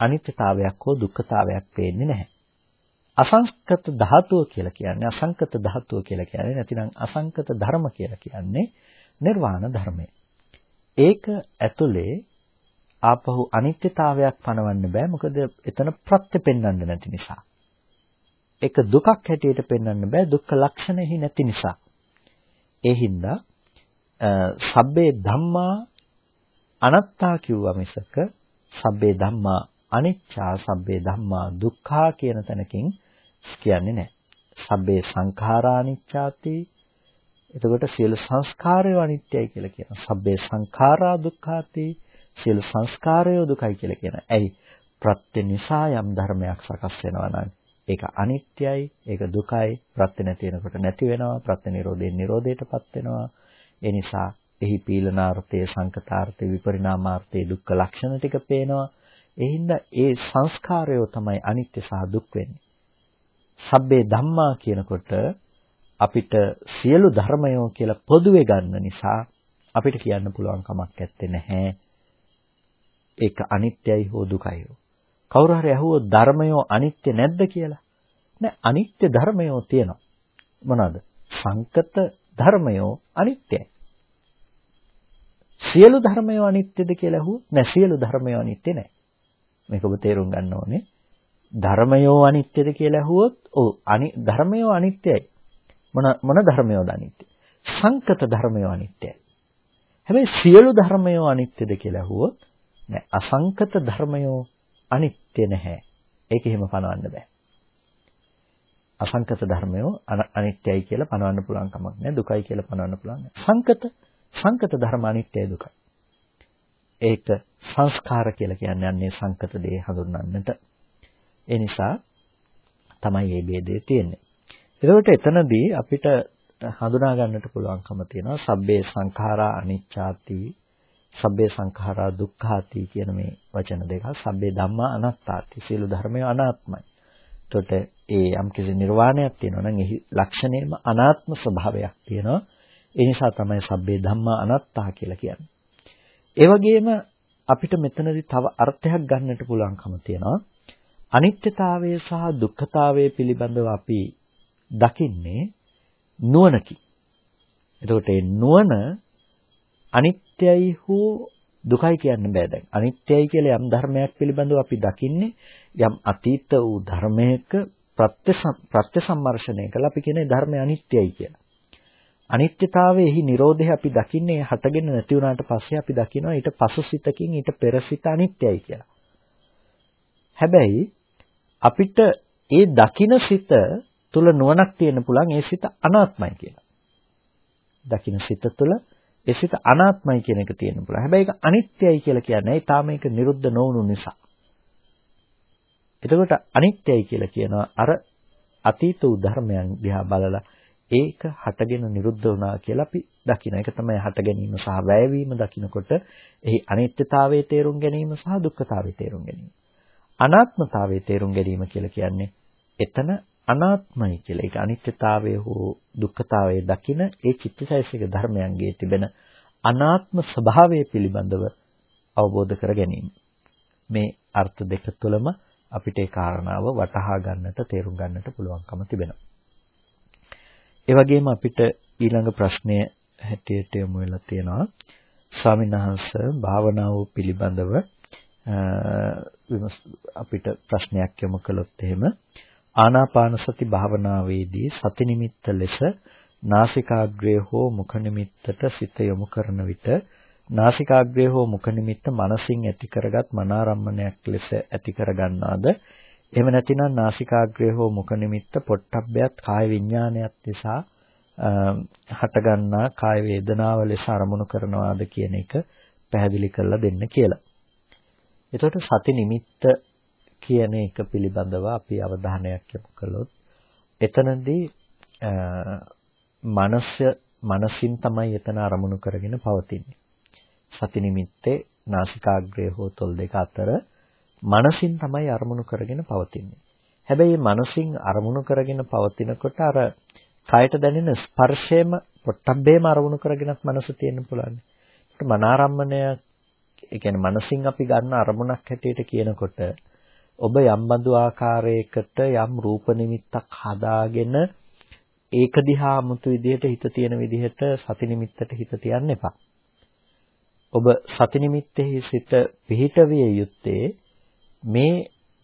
අනිත්‍යතාවයක් හෝ දුක්ඛතාවයක් පේන්නේ නැහැ. අසංකත ධාතුව කියලා කියන්නේ අසංකත ධාතුව කියලා කියන්නේ නැතිනම් අසංකත ධර්ම කියලා කියන්නේ නිර්වාණ ධර්මය. ඒක ඇතුලේ ආපහු අනිත්‍යතාවයක් පනවන්න බෑ මොකද එතන ප්‍රත්‍ය පෙන්වන්න නැති නිසා. ඒක දුකක් හැටියට පෙන්වන්න බෑ දුක්ඛ ලක්ෂණෙහි නැති නිසා. ඒ හින්දා සබ්බේ ධම්මා අනත්තා කිව්වා මිසක සබ්බේ ධම්මා අනිච්චා සබ්බේ ධම්මා දුක්ඛා කියන තැනකින් කියන්නේ නැහැ. සබ්බේ සංඛාරා අනිච්චාති. එතකොට සියලු සංස්කාරය අනිත්‍යයි කියලා කියනවා. සබ්බේ සංඛාරා දුක්ඛාති. සියලු සංස්කාරය දුකයි කියලා කියනවා. ඇයි? ප්‍රත්‍ය නිසා යම් ධර්මයක් සකස් වෙනවා නම් ඒක අනිත්‍යයි, ඒක දුකයි, ප්‍රත්‍ය නැති වෙනකොට නැති වෙනවා, ප්‍රත්‍ය නිරෝධයෙන් නිරෝධයටපත් වෙනවා. ඒ නිසා එහි පීලනාර්ථයේ සංකතාර්ථයේ විපරිණාමාර්ථයේ දුක්ඛ ලක්ෂණ ටික පේනවා. ඒ හින්දා ඒ සංස්කාරය තමයි අනිත්‍ය සහ දුක් වෙන්නේ. සබ්බේ ධම්මා කියනකොට අපිට සියලු ධර්මයෝ කියලා පොදුවේ ගන්න නිසා අපිට කියන්න පුළුවන් කමක් නැත්තේ නැහැ. ඒක අනිත්‍යයි හෝ දුකයි හෝ. කවුරු හරි අහුවොත් ධර්මයෝ අනිත්‍ය නැද්ද කියලා? නෑ අනිත්‍ය ධර්මයෝ තියෙනවා. මොනවාද? සංකත ධර්මයෝ අනිත්‍යයි. සියලු ධර්මයෝ අනිත්‍යද කියලා අහුවොත් නෑ සියලු ධර්මයෝ අනිත්‍ය නෑ. මේක ඔබ තේරුම් ගන්න ඕනේ. ධර්මයෝ අනිත්‍යද කියලා අහුවොත් ඔව් අනි ධර්මයෝ අනිත්‍යයි. මොන මොන ධර්මයෝද අනිත්‍ය? සංකත ධර්මයෝ අනිත්‍යයි. හැබැයි සියලු ධර්මයෝ අනිත්‍යද කියලා අහුවොත් නෑ අසංකත ධර්මයෝ අනිත්‍ය නැහැ. ඒක එහෙම පනවන්න බෑ. අසංකත ධර්මයෝ අනිත්‍යයි කියලා පනවන්න පුළුවන් කමක් නෑ. දුකයි කියලා පනවන්න පුළුවන් නෑ. සංකත සංකත ධර්ම අනිත්‍යයි දුකයි. ඒක සංස්කාර කියලා කියන්නේ අන්නේ සංකත දේ හඳුන්වන්නට. ඒ නිසා තමයි මේ ભેදය තියෙන්නේ. එතකොට එතනදී අපිට හඳුනා ගන්නට පුළුවන්කම තියෙනවා සබ්බේ සංඛාරා අනිච්චාති සබ්බේ සංඛාරා දුක්ඛාති කියන මේ වචන දෙක සබ්බේ ධම්මා අනාත්තාති සියලු ධර්මය අනාත්මයි. එතකොට ඒ යම්කිසි නිර්වාණයක් තියෙනවා නම් එහි ලක්ෂණයම අනාත්ම ස්වභාවයක් තියෙනවා. ඒ නිසා තමයි සබ්බේ ධම්මා අනාත්තා කියලා කියන්නේ. ඒ වගේම අපිට මෙතනදී තව අර්ථයක් ගන්නට පුළුවන්කම තියෙනවා. අනිත්‍යතාවය සහ දුක්ඛතාවය පිළිබඳව අපි දකින්නේ නුවණකින්. එතකොට මේ නුවණ අනිත්‍යයි හෝ දුකයි කියන්න බෑ දැන්. අනිත්‍යයි කියලා යම් ධර්මයක් පිළිබඳව අපි දකින්නේ යම් අතීත වූ ධර්මයක ප්‍රත්‍ය සම්මර්ෂණය කළා අපි කියන්නේ ධර්මය අනිත්‍යයි කියලා. අනිත්‍යතාවයේහි Nirodhe අපි දකින්නේ හටගෙන නැති වුණාට පස්සේ අපි දකිනවා ඊට පසුසිතකින් ඊට පෙරසිත අනිත්‍යයි කියලා. හැබැයි අපිට ඒ දකින සිත තුල නුවණක් තියෙන්න පුළුවන් ඒ සිත අනාත්මයි කියලා. දකින සිත තුල ඒ සිත අනාත්මයි කියන එක තියෙන්න පුළුවන්. හැබැයි ඒක අනිත්‍යයි කියලා කියන්නේ ඒ තාම ඒක නිරුද්ධ නොවුණු නිසා. එතකොට අනිත්‍යයි කියලා කියනවා අර අතීත වූ ධර්මයන් දිහා බලලා ඒක හටගෙන නිරුද්ධ වුණා කියලා අපි දකින. ඒක තමයි හට ගැනීම සහ වැයවීම දකිනකොට එහි අනිත්‍යතාවයේ තේරුම් ගැනීම සහ දුක්ඛතාවයේ තේරුම් ගැනීම. අනාත්මතාවයේ තේරුම් ගැනීම කියලා කියන්නේ එතන අනාත්මයි කියලා. ඒක අනිත්‍යතාවය හෝ දුක්ඛතාවය දකින ඒ චිත්තචෛසික ධර්මයන්ගේ තිබෙන අනාත්ම ස්වභාවය පිළිබඳව අවබෝධ කර ගැනීම. මේ අර්ථ දෙක තුළම අපිට ඒ කාරණාව වටහා ගන්නට තේරුම් ගන්නට පුළුවන්කම තිබෙනවා. ඒ වගේම අපිට ඊළඟ ප්‍රශ්නය හැටියට යොමු වෙලා තියෙනවා. ස්වාමීන් වහන්සේ භාවනාව පිළිබඳව අපිට ප්‍රශ්නයක් යොමු කළොත් එහෙම. ආනාපාන සති භාවනාවේදී සති නිමිත්ත ලෙස නාසිකාග්‍රය හෝ මුඛ නිමිත්තට සිත යොමු කරන විට නාසිකාග්‍රය හෝ මුඛ නිමිත්ත මනසින් ඇති කරගත් මනාරම්මණයක් ලෙස ඇති කරගන්නාද? එහෙම නැතිනම් නාසිකාග්‍රය හෝ මුඛ නිමිත්ත පොට්ටබ්බයත් කාය විඥානයත් නිසා හටගන්නා කාය වේදනාව ලෙස අරමුණු කරනවාද කියන එක පැහැදිලි කරලා දෙන්න කියලා. එතකොට සති නිමිත්ත කියන එක පිළිබඳව අපි අවධානයක් යොමු කළොත් එතනදී මනස මනසින් තමයි එතන අරමුණු කරගෙන පවතින්නේ. සති නිමිත්තේ නාසිකාග්‍රය හෝ තොල් දෙක අතර මනසින් තමයි අරමුණු කරගෙන පවතින්නේ. හැබැයි මනසින් අරමුණු කරගෙන පවතිනකොට අර කයට දැනෙන ස්පර්ශයම පොට්ටබ්බේම අරමුණු කරගෙනත් මනස තියෙන්න පුළුවන්. ඒකට මනාරම්මණය ඒ කියන්නේ මනසින් අපි ගන්න අරමුණක් හැටියට කියනකොට ඔබ යම් බඳු ආකාරයකට යම් රූප නිමිත්තක් හදාගෙන ඒක දිහා 아무තු විදිහට හිත තියෙන විදිහට සති නිමිත්තට හිත තියන්න එපා. ඔබ සති නිමිත්තේ සිත පිහිටවිය යුත්තේ මේ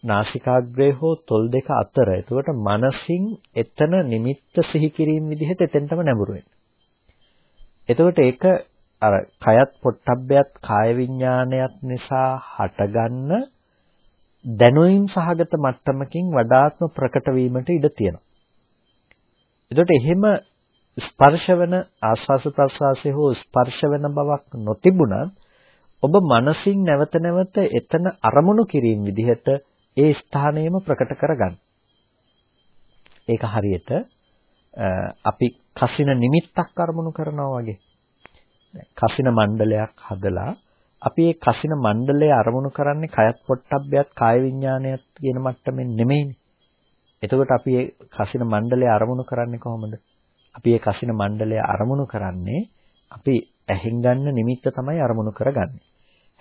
නාසිකාග්‍රය හෝ තොල් දෙක අතර. එතකොට මනසින් එතන නිමිත්ත සිහි කිරීම විදිහට එතෙන්ටම නැඹුරු වෙන්න. එතකොට ඒක අර කයත් පොට්ටබ්බයත් කාය විඥානයත් නිසා හටගන්න දැනුයිම් සහගත මට්ටමකින් වඩාත්ම ප්‍රකට වීමට ඉඩ තියෙනවා. එතකොට එහෙම ස්පර්ශ වෙන ආස්වාස ප්‍රස්වාසය හෝ ස්පර්ශ වෙන බවක් නොතිබුණත් ඔබ මනසින් නැවත නැවත එතන අරමුණු කිරීම විදිහට ඒ ස්ථානයම ප්‍රකට කරගන්න. ඒක හරියට අපි කසින නිමිත්තක් අරමුණු කරනවා වගේ. කසින මණ්ඩලයක් හදලා අපි මේ කසින මණ්ඩලය අරමුණු කරන්නේ කයත් පොට්ටබ්බයත් කාය විඥානයත් කියන මට්ටමින් නෙමෙයිනේ. එතකොට අපි මේ කසින මණ්ඩලය අරමුණු කරන්නේ කොහොමද? අපි මේ කසින මණ්ඩලය අරමුණු කරන්නේ අපි ඇහෙන් ගන්න නිමිත්ත තමයි අරමුණු කරගන්නේ.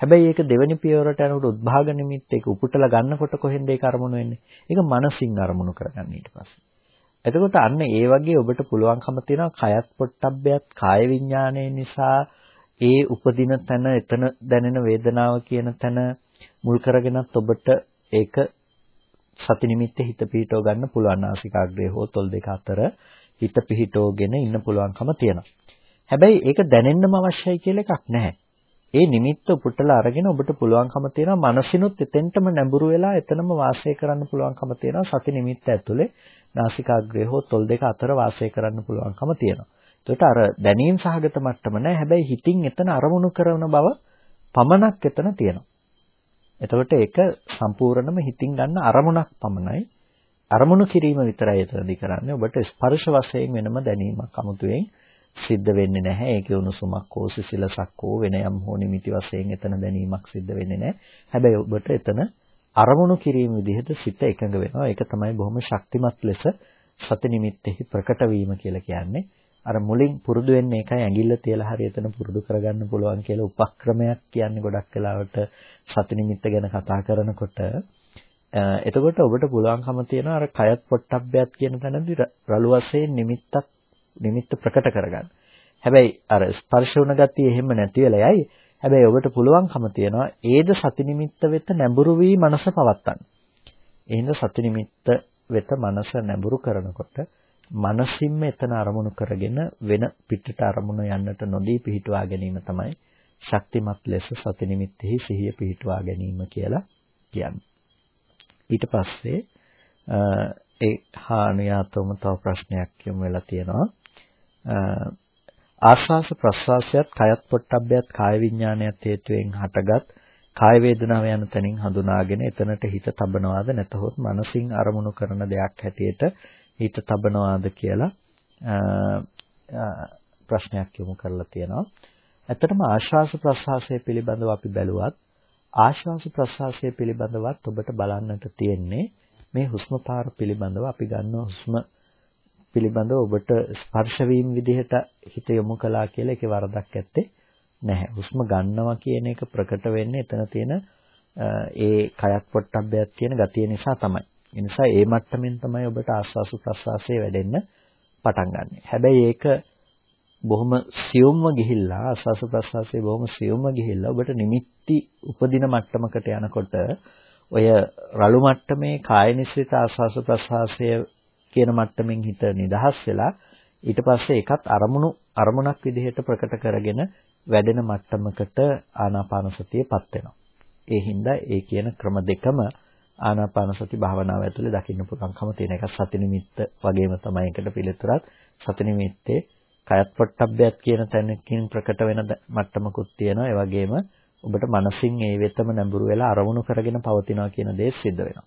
හැබැයි ඒක දෙවෙනි පියවරට යනකොට උද්භාග නිමිත්ත ඒක උපුටලා ගන්නකොට කොහෙන්ද ඒක අරමුණු වෙන්නේ? ඒක මනසින් අරමුණු කරගන්න ඊට පස්සේ. එතකොට අන්න ඒ වගේ ඔබට පුළුවන්කම තියෙනවා කයත් පොට්ටබ්බයත් කාය විඥානය නිසා ඒ උපදින තැන එතන දැනෙන වේදනාව කියන තැන මුල් කරගෙනත් ඔබට ඒක සති නිමිත්තේ හිත පිහිටව ගන්න පුළුවන් නාසිකාග්‍රය හෝ තොල් දෙක අතර හිත පිහිටවගෙන ඉන්න පුළුවන්කම තියෙනවා. හැබැයි ඒක දැනෙන්නම අවශ්‍යයි කියලා එකක් නැහැ. ඒ නිමිත්ත උපුටලා අරගෙන ඔබට පුළුවන්කම තියෙනවා මනසිනුත් එතෙන්ටම නැඹුරු වෙලා එතනම වාසය කරන්න පුළුවන්කම තියෙනවා සති නිමිත්ත ඇතුලේ නාසිකාග්‍රය හෝ තොල් දෙක අතර වාසය කරන්න පුළුවන්කම තියෙනවා. එතකොට අර දැනීම් සහගත මට්ටම නැහැ. හැබැයි හිතින් එතන අරමුණු කරන බව පමණක් එතන තියෙනවා. එතකොට ඒක සම්පූර්ණයෙන්ම හිතින් ගන්න අරමුණක් පමණයි. අරමුණු කිරීම විතරයි එතනදී කරන්නේ. ඔබට ස්පර්ශ වශයෙන් වෙනම දැනීමක් අමුතුවෙන් සිද්ධ වෙන්නේ නැහැ. ඒකේ උණුසුමක් හෝ සිසිලසක් හෝ වෙන යම් හෝ නිමිති වශයෙන් එතන දැනීමක් සිද්ධ වෙන්නේ නැහැ. හැබැයි ඔබට එතන අරමුණු කිරීම විදිහට සිත එකඟ වෙනවා. ඒක තමයි බොහොම ශක්තිමත් ලෙස සති නිමිත්තෙහි ප්‍රකට වීම කියලා කියන්නේ. අර මුලින් පුරුදු වෙන්නේ ඒකයි ඇඟිල්ල තියලා හරි එතන පුරුදු කරගන්න පුළුවන් කියලා උපක්‍රමයක් කියන්නේ ගොඩක් වෙලාවට සති නිමිත්ත ගැන කතා කරනකොට එතකොට ඔබට පුළුවන්කම තියෙනවා අර කයත් පොට්ටබ්බයත් කියන තැනදී රළු වශයෙන් නිමිත්තක් නිමිත්ත ප්‍රකට කරගන්න. හැබැයි අර ස්පර්ශ වුණ ගතිය එහෙම නැති වෙලා යයි. හැබැයි ඔබට පුළුවන්කම තියෙනවා ඒද සති නිමිත්ත වෙත නැඹුරු වී මනස පවත්තන්න. එහෙනම් සති නිමිත්ත වෙත මනස නැඹුරු කරනකොට මනසින්ම එතන අරමුණු කරගෙන වෙන පිටට අරමුණු යන්නට නොදී පිහිටුවා ගැනීම තමයි ශක්තිමත් ලෙස සති නිමිත්තෙහි සිහිය පිහිටුවා ගැනීම කියලා කියන්නේ. ඊට පස්සේ ඒ හානියාතවම තව ප්‍රශ්නයක් යොමු වෙලා තියෙනවා. ආස්වාස ප්‍රස්වාසයත් කයත් පොට්ටබ්බයත් කාය විඥානයත් හේතුවෙන් හටගත් කාය වේදනාව යන තැනින් හඳුනාගෙන එතනට හිත තබනවාද නැතහොත් මනසින් අරමුණු කරන දෙයක් හැටියට හිත තබනවාද කියලා ප්‍රශ්නයක් යොමු කරලා තියෙනවා. ඇත්තටම ආශ්වාස ප්‍රශ්වාසය පිළිබඳව අපි බැලුවත් ආශ්වාස ප්‍රශ්වාසය පිළිබඳවත් ඔබට බලන්නට තියෙන්නේ මේ හුස්ම පාර පිළිබඳව අපි ගන්න හුස්ම පිළිබඳව ඔබට ස්පර්ශ වීම විදිහට හිත යොමු කළා කියලා ඒකේ වරදක් ඇත්තේ නැහැ. හුස්ම ගන්නවා කියන එක ප්‍රකට වෙන්නේ එතන තියෙන ඒ කයත් පොට්ටබ්බයක් කියන ගතිය නිසා තමයි. ඒ නිසා ඒ මට්ටමින් තමයි ඔබට ආස්වාස ප්‍රස්වාසයේ වැඩෙන්න පටන් ගන්න. හැබැයි ඒක බොහොම සියුම්ව ගිහිල්ලා ආස්වාස ප්‍රස්වාසයේ බොහොම සියුම්ව ගිහිල්ලා ඔබට නිමිති උපදින මට්ටමකට යනකොට ඔය රළු මට්ටමේ කාය නිස්සිත ආස්වාස ප්‍රස්වාසය කියන මට්ටමින් හිත නිදහස් වෙලා ඊට පස්සේ ඒකත් අරමුණු අරමුණක් විදිහට ප්‍රකට කරගෙන වැඩෙන මට්ටමකට ආනාපාන සතියපත් වෙනවා. ඒ හින්දා ඒ කියන ක්‍රම දෙකම ආනාපාන සති භාවනාව ඇතුලේ දකින්න පුළුවන්කම තියෙන එක. සති නිමිත්ත වගේම තමයි එකට පිළිතුරත්. සති නිමිත්තේ කයත් පොට්ටබ්බයත් කියන තැනකින් ප්‍රකට වෙන මට්ටමකුත් තියෙනවා. ඒ වගේම ඔබට මනසින් ඒ වෙතම නැඹුරු වෙලා අරමුණු කරගෙන පවතිනවා කියන දේ සිද්ධ වෙනවා.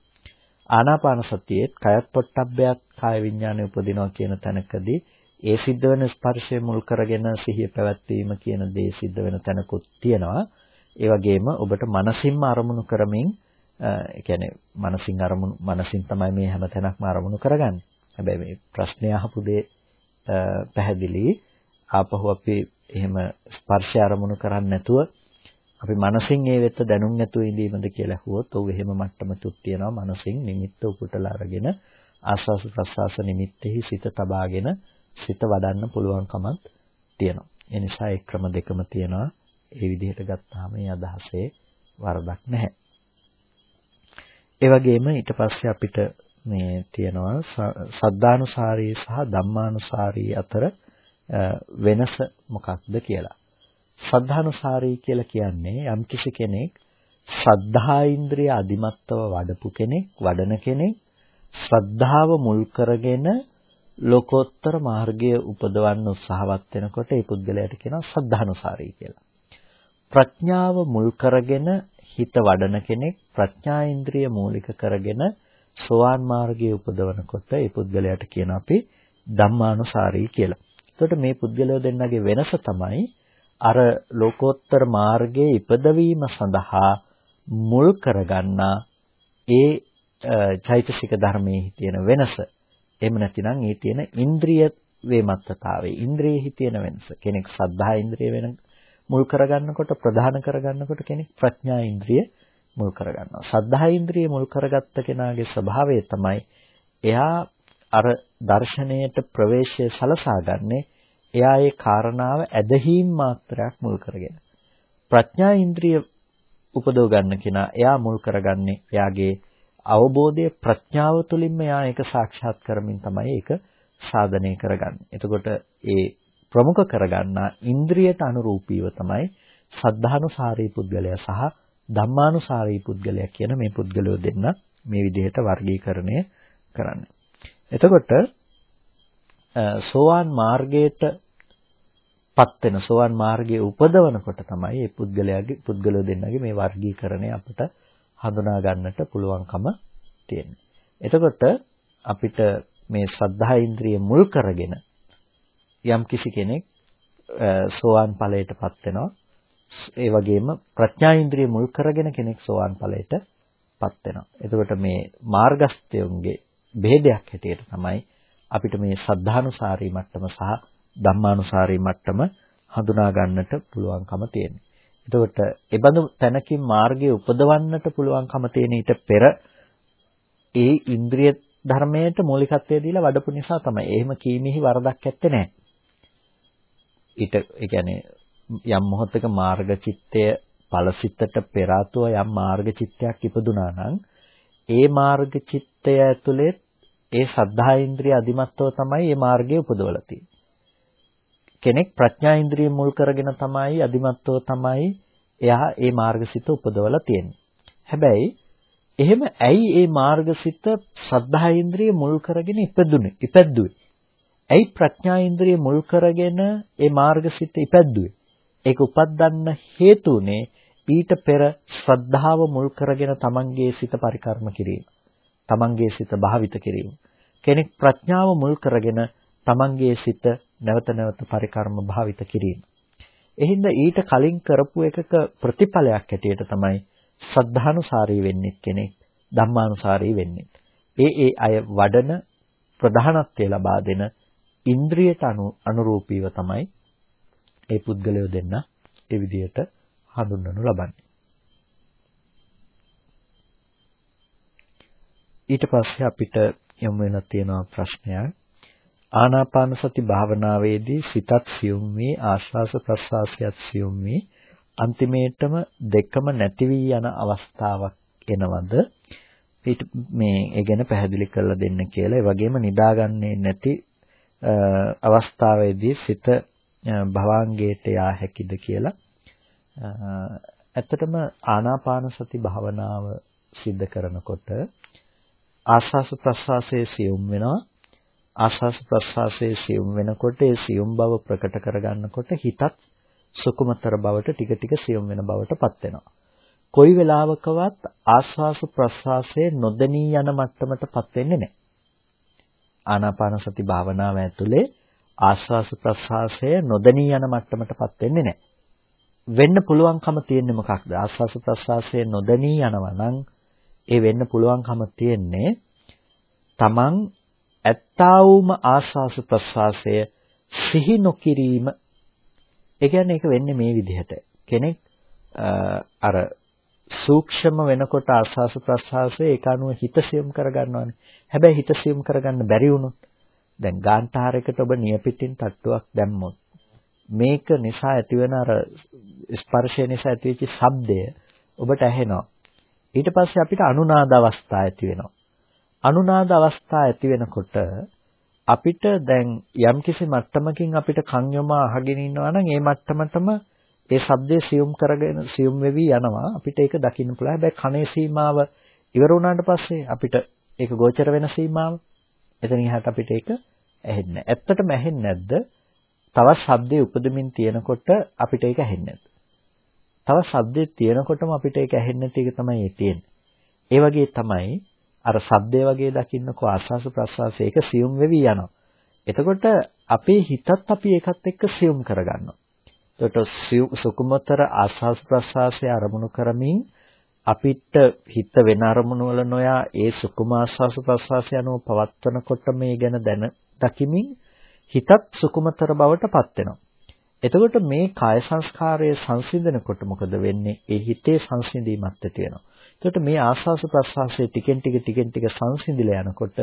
ආනාපාන සතියේ කයත් පොට්ටබ්බයත් කාය විඥානය උපදිනවා කියන තැනකදී ඒ සිද්ධ වෙන ස්පර්ශය මුල් කරගෙන සිහිය පැවැත්වීම කියන දේ සිද්ධ වෙන තැනකුත් තියෙනවා ඒ වගේම ඔබට මනසින්ම අරමුණු කරමින් ඒ කියන්නේ මනසින් අරමුණු මනසින් තමයි මේ හැම තැනක්ම අරමුණු කරගන්නේ. හැබැයි මේ ප්‍රශ්නය අහපු දේ පැහැදිලි. ආපහු අපි එහෙම ස්පර්ශය අරමුණු කරන්නේ නැතුව අපි මනසින් ඒ වෙත දැනුම් නැතුව ඉඳීමද කියලා අහුවොත් ඔව් එහෙම මට්ටමකුත් තියෙනවා. මනසින් නිමිත්ත උපුටලා අරගෙන ආස්වාස ප්‍රසආස නිමිත්තෙහි සිත තබාගෙන සිත වඩන්න පුළුවන්කමක් තියෙනවා. ඒ නිසා ඒ ක්‍රම දෙකම තියෙනවා. ඒ විදිහට ගත්තාම මේ අදහසේ වරදක් නැහැ. ඒ වගේම ඊට පස්සේ අපිට මේ තියෙනවා සද්ධානුසාරී සහ ධම්මානුසාරී අතර වෙනස මොකක්ද කියලා. සද්ධානුසාරී කියලා කියන්නේ යම්කිසි කෙනෙක් ශ්‍රද්ධා ඉන්ද්‍රිය අදිමත්ව වඩපු කෙනෙක්, වඩන කෙනෙක් ශ්‍රද්ධාව මුල් කරගෙන ලෝකෝත්තර මාර්ගය උපදවන්න උත්සාහවත් වෙනකොට ඒ පුද්ගලයාට කියනවා සද්ධානුසාරී කියලා. ප්‍රඥාව මුල් කරගෙන හිත වඩන කෙනෙක් ප්‍රඥා ඉන්ද්‍රිය මූලික කරගෙන සෝවාන් මාර්ගයේ උපදවනකොට ඒ පුද්ගලයාට කියන අපි ධම්මානුසාරී කියලා. එතකොට මේ පුද්ගලයෝ දෙන්නගේ වෙනස තමයි අර ලෝකෝත්තර මාර්ගයේ ඉපදවීම සඳහා මුල් කරගන්නා ඒ චෛතසික ධර්මයේ තියෙන වෙනස. එහෙම නැතිනම් ඒ තියෙන ඉන්ද්‍රිය වේමත්තතාවයේ ඉන්ද්‍රියෙහි තියෙන වෙනස. කෙනෙක් සද්ධා ඉන්ද්‍රිය වෙන මුල් කරගන්නකොට ප්‍රධාන කරගන්නකොට කෙනෙක් ප්‍රඥා ඉන්ද්‍රිය මුල් කරගන්නවා. සද්ධා ඉන්ද්‍රිය මුල් කරගත්ත කෙනාගේ ස්වභාවය තමයි එයා අර දර්ශනයට ප්‍රවේශය සලසාගන්නේ එයා ඒ කාරණාව ඇදහිීම් මාත්‍රයක් මුල් කරගෙන. ප්‍රඥා ඉන්ද්‍රිය උපදව ගන්න කෙනා එයා මුල් කරගන්නේ එයාගේ අවබෝධය ප්‍රඥාව තුළින්ම එයා ඒක සාක්ෂාත් කරමින් තමයි ඒක සාධනය කරගන්නේ. එතකොට ඒ ප්‍රමුඛ කරගන්නා ඉන්ද්‍රියට අනුරූපීව තමයි සද්ධානුසාරී පුද්ගලයා සහ ධම්මානුසාරී පුද්ගලයා කියන මේ පුද්ගලයෝ දෙන්න මේ විදිහට වර්ගීකරණය කරන්නේ. එතකොට සෝවාන් මාර්ගයට පත් වෙන සෝවාන් මාර්ගයේ උපදවනකොට තමයි මේ පුද්ගලයාගේ පුද්ගලයෝ දෙන්නගේ මේ වර්ගීකරණය අපිට හඳුනා ගන්නට පුළුවන්කම තියෙන්නේ. එතකොට අපිට මේ ශ්‍රද්ධා ඉන්ද්‍රිය මුල් කරගෙන යම් කිසි කෙනෙක් සෝවාන් ඵලයටපත් වෙනවා. ඒ වගේම ප්‍රඥා ඉන්ද්‍රිය මුල් කරගෙන කෙනෙක් සෝවාන් ඵලයටපත් වෙනවා. එතකොට මේ මාර්ගස්ත්‍යයන්ගේ ભેදයක් හැටියට තමයි අපිට මේ සද්ධානුසාරී මට්ටම සහ ධම්මානුසාරී මට්ටම හඳුනා ගන්නට පුළුවන්කම තියෙන්නේ. එතකොට ඒබඳු තැනකින් මාර්ගයේ උපදවන්නට පුළුවන්කම තියෙන ඊට පෙර ඒ ඉන්ද්‍රිය ධර්මයට මූලිකත්වය දීලා වඩපු නිසා තමයි. එහෙම කීමෙහි වරදක් ඇත්තේ නැහැ. ඊට ඒ කියන්නේ යම් මොහොතක මාර්ග චිත්තය ඵලසිතට පෙර යම් මාර්ග චිත්තයක් ඉපදුනා නම් ඒ මාර්ග චිත්තය ඇතුලේ ඒ සද්ධා ඉන්ද්‍රිය අදිමත්ව තමයි මේ මාර්ගය උපදවලා තියෙන්නේ. කෙනෙක් ප්‍රඥා ඉන්ද්‍රිය මුල් කරගෙන තමයි අදිමත්ව තමයි එයා ඒ මාර්ගසිත උපදවලා තියෙන්නේ. හැබැයි එහෙම ඇයි ඒ මාර්ගසිත සද්ධා ඉන්ද්‍රිය මුල් කරගෙන ඉපදුනේ? ඉපැද්දුවේ. ඇයි ප්‍රඥා ඉන්ද්‍රිය මුල් කරගෙන ඒ මාර්ගසිත ඉපැද්දුවේ? ඒක උපද්දන්න හේතුනේ ඊට පෙර ශ්‍රද්ධාව මුල් කරගෙන තමන්ගේ සිත පරිකර්ම කිරීම. තමන්ගේ සිත භාවිත කිරීම. කෙනෙක් ප්‍රඥාව මුල් කරගෙන තමන්ගේ සිත නැවත නැවත පරිකර්ම භාවිත කිරීම. එහිඳ ඊට කලින් කරපු එකක ප්‍රතිඵලයක් හැටියට තමයි සද්ධානුසාරී වෙන්නේ කෙනෙක් ධම්මානුසාරී වෙන්නේ. ඒ ඒ අය වඩන ප්‍රධානත්වය ලබා දෙන ඉන්ද්‍රියට අනුරූපීව තමයි ඒ පුද්ගලයෝ දෙන්න ඒ විදිහට හඳුන්වනු ලබන්නේ. ඊට පස්සේ අපිට යොමු වෙලා තියෙන ප්‍රශ්නයක් ආනාපාන සති භාවනාවේදී සිතත් සියුම් වී ආශ්වාස ප්‍රශ්වාසයත් සියුම් වී අන්තිමේටම දෙකම නැති වී යන අවස්ථාවක් එනවද? මේ ඒ ගැන පැහැදිලි කරලා දෙන්න කියලා. ඒ වගේම නිදාගන්නේ නැති අවස්ථාවේදී සිත භවාංගයට යා හැකිද කියලා. ඇත්තටම ආනාපාන සති භාවනාව සිද්ධ කරනකොට ආස්වාස ප්‍රස්වාසයේ සියුම් වෙනවා. ආස්වාස ප්‍රස්වාසයේ සියුම් වෙනකොට ඒ සියුම් බව ප්‍රකට කරගන්නකොට හිතත් සුකුමතර බවට ටික ටික සියුම් වෙන බවටපත් වෙනවා. කොයි වෙලාවකවත් ආස්වාස ප්‍රස්වාසයේ නොදෙනී යන මට්ටමටපත් වෙන්නේ නැහැ. ආනාපාන සති භාවනාව ඇතුලේ ආස්වාස ප්‍රස්වාසය නොදෙනී යන මට්ටමටපත් වෙන්නේ නැහැ. වෙන්න පුළුවන්කම තියෙන්නේ මොකක්ද? ආස්වාස ප්‍රස්වාසයේ නොදෙනී යනවා නම් ඒ වෙන්න පුළුවන්කම තියෙන්නේ තමන් ඇත්තා වූම ආස්වාස ප්‍රස්වාසය සිහි නොකිරීම. ඒ කියන්නේ ඒක වෙන්නේ මේ විදිහට. කෙනෙක් අර සූක්ෂම වෙනකොට ආස්වාස ප්‍රස්වාසය ඒක අනුව හිත සියුම් කරගන්නවානේ. හැබැයි හිත සියුම් කරගන්න බැරි වුණොත් දැන් ගාන්ඨාරයකට ඔබ නියපිටින් තට්ටුවක් දැම්මොත් මේක නිසා ඇතිවෙන අර ස්පර්ශය නිසා ඇතිවෙච්ච ශබ්දය ඔබට ඇහෙනවා. ඊට පස්සේ අපිට අනුනාද අවස්ථා ඇති වෙනවා. අනුනාද අවස්ථා ඇති වෙනකොට අපිට දැන් යම්කිසි මට්ටමකින් අපිට කන් යොමා අහගෙන ඉන්නවා නම් ඒ මට්ටමටම ඒ ශබ්දේ සියුම් කරගෙන සියුම් වෙවි යනවා. අපිට ඒක දකින්න පුළුවන්. හැබැයි කනේ සීමාව ඉවර වුණාට පස්සේ අපිට ඒක ගෝචර වෙන සීමාව. එතන ඉහට අපිට ඒක ඇහෙන්නේ ඇත්තටම ඇහෙන්නේ නැද්ද? තවත් ශබ්දේ උපදමින් තියෙනකොට අපිට ඒක ඇහෙන්නේ නැද්ද? තවත් ශබ්දේ තියෙනකොටම අපිට ඒක ඇහෙන්නේ නැති එක තමයි ඒ තියෙන්නේ. ඒ වගේ තමයි අර සද්දේ වගේ දකින්නකෝ ආස්වාස ප්‍රස්වාස ඒක සියුම් වෙවි යනවා. එතකොට අපේ හිතත් අපි ඒකත් එක්ක සියුම් කරගන්නවා. එතකොට සුකුමතර ආස්වාස් ප්‍රස්වාසය අරමුණු කරමින් අපිට හිත වෙන අරමුණු වල නොයා ඒ සුකුම ආස්වාස් ප්‍රස්වාසය අනුව පවත්වනකොට මේ ගැන දැන දකිමින් හිතත් සුකුමතර බවට පත් වෙනවා. එතකොට මේ කාය සංස්කාරය සංසිඳනකොට මොකද වෙන්නේ? ඒ හිතේ සංසිඳීමක් ඇති වෙනවා. එතකොට මේ ආස්වාස ප්‍රස්වාසයේ ටිකෙන් ටික ටිකෙන් ටික සංසිඳිලා යනකොට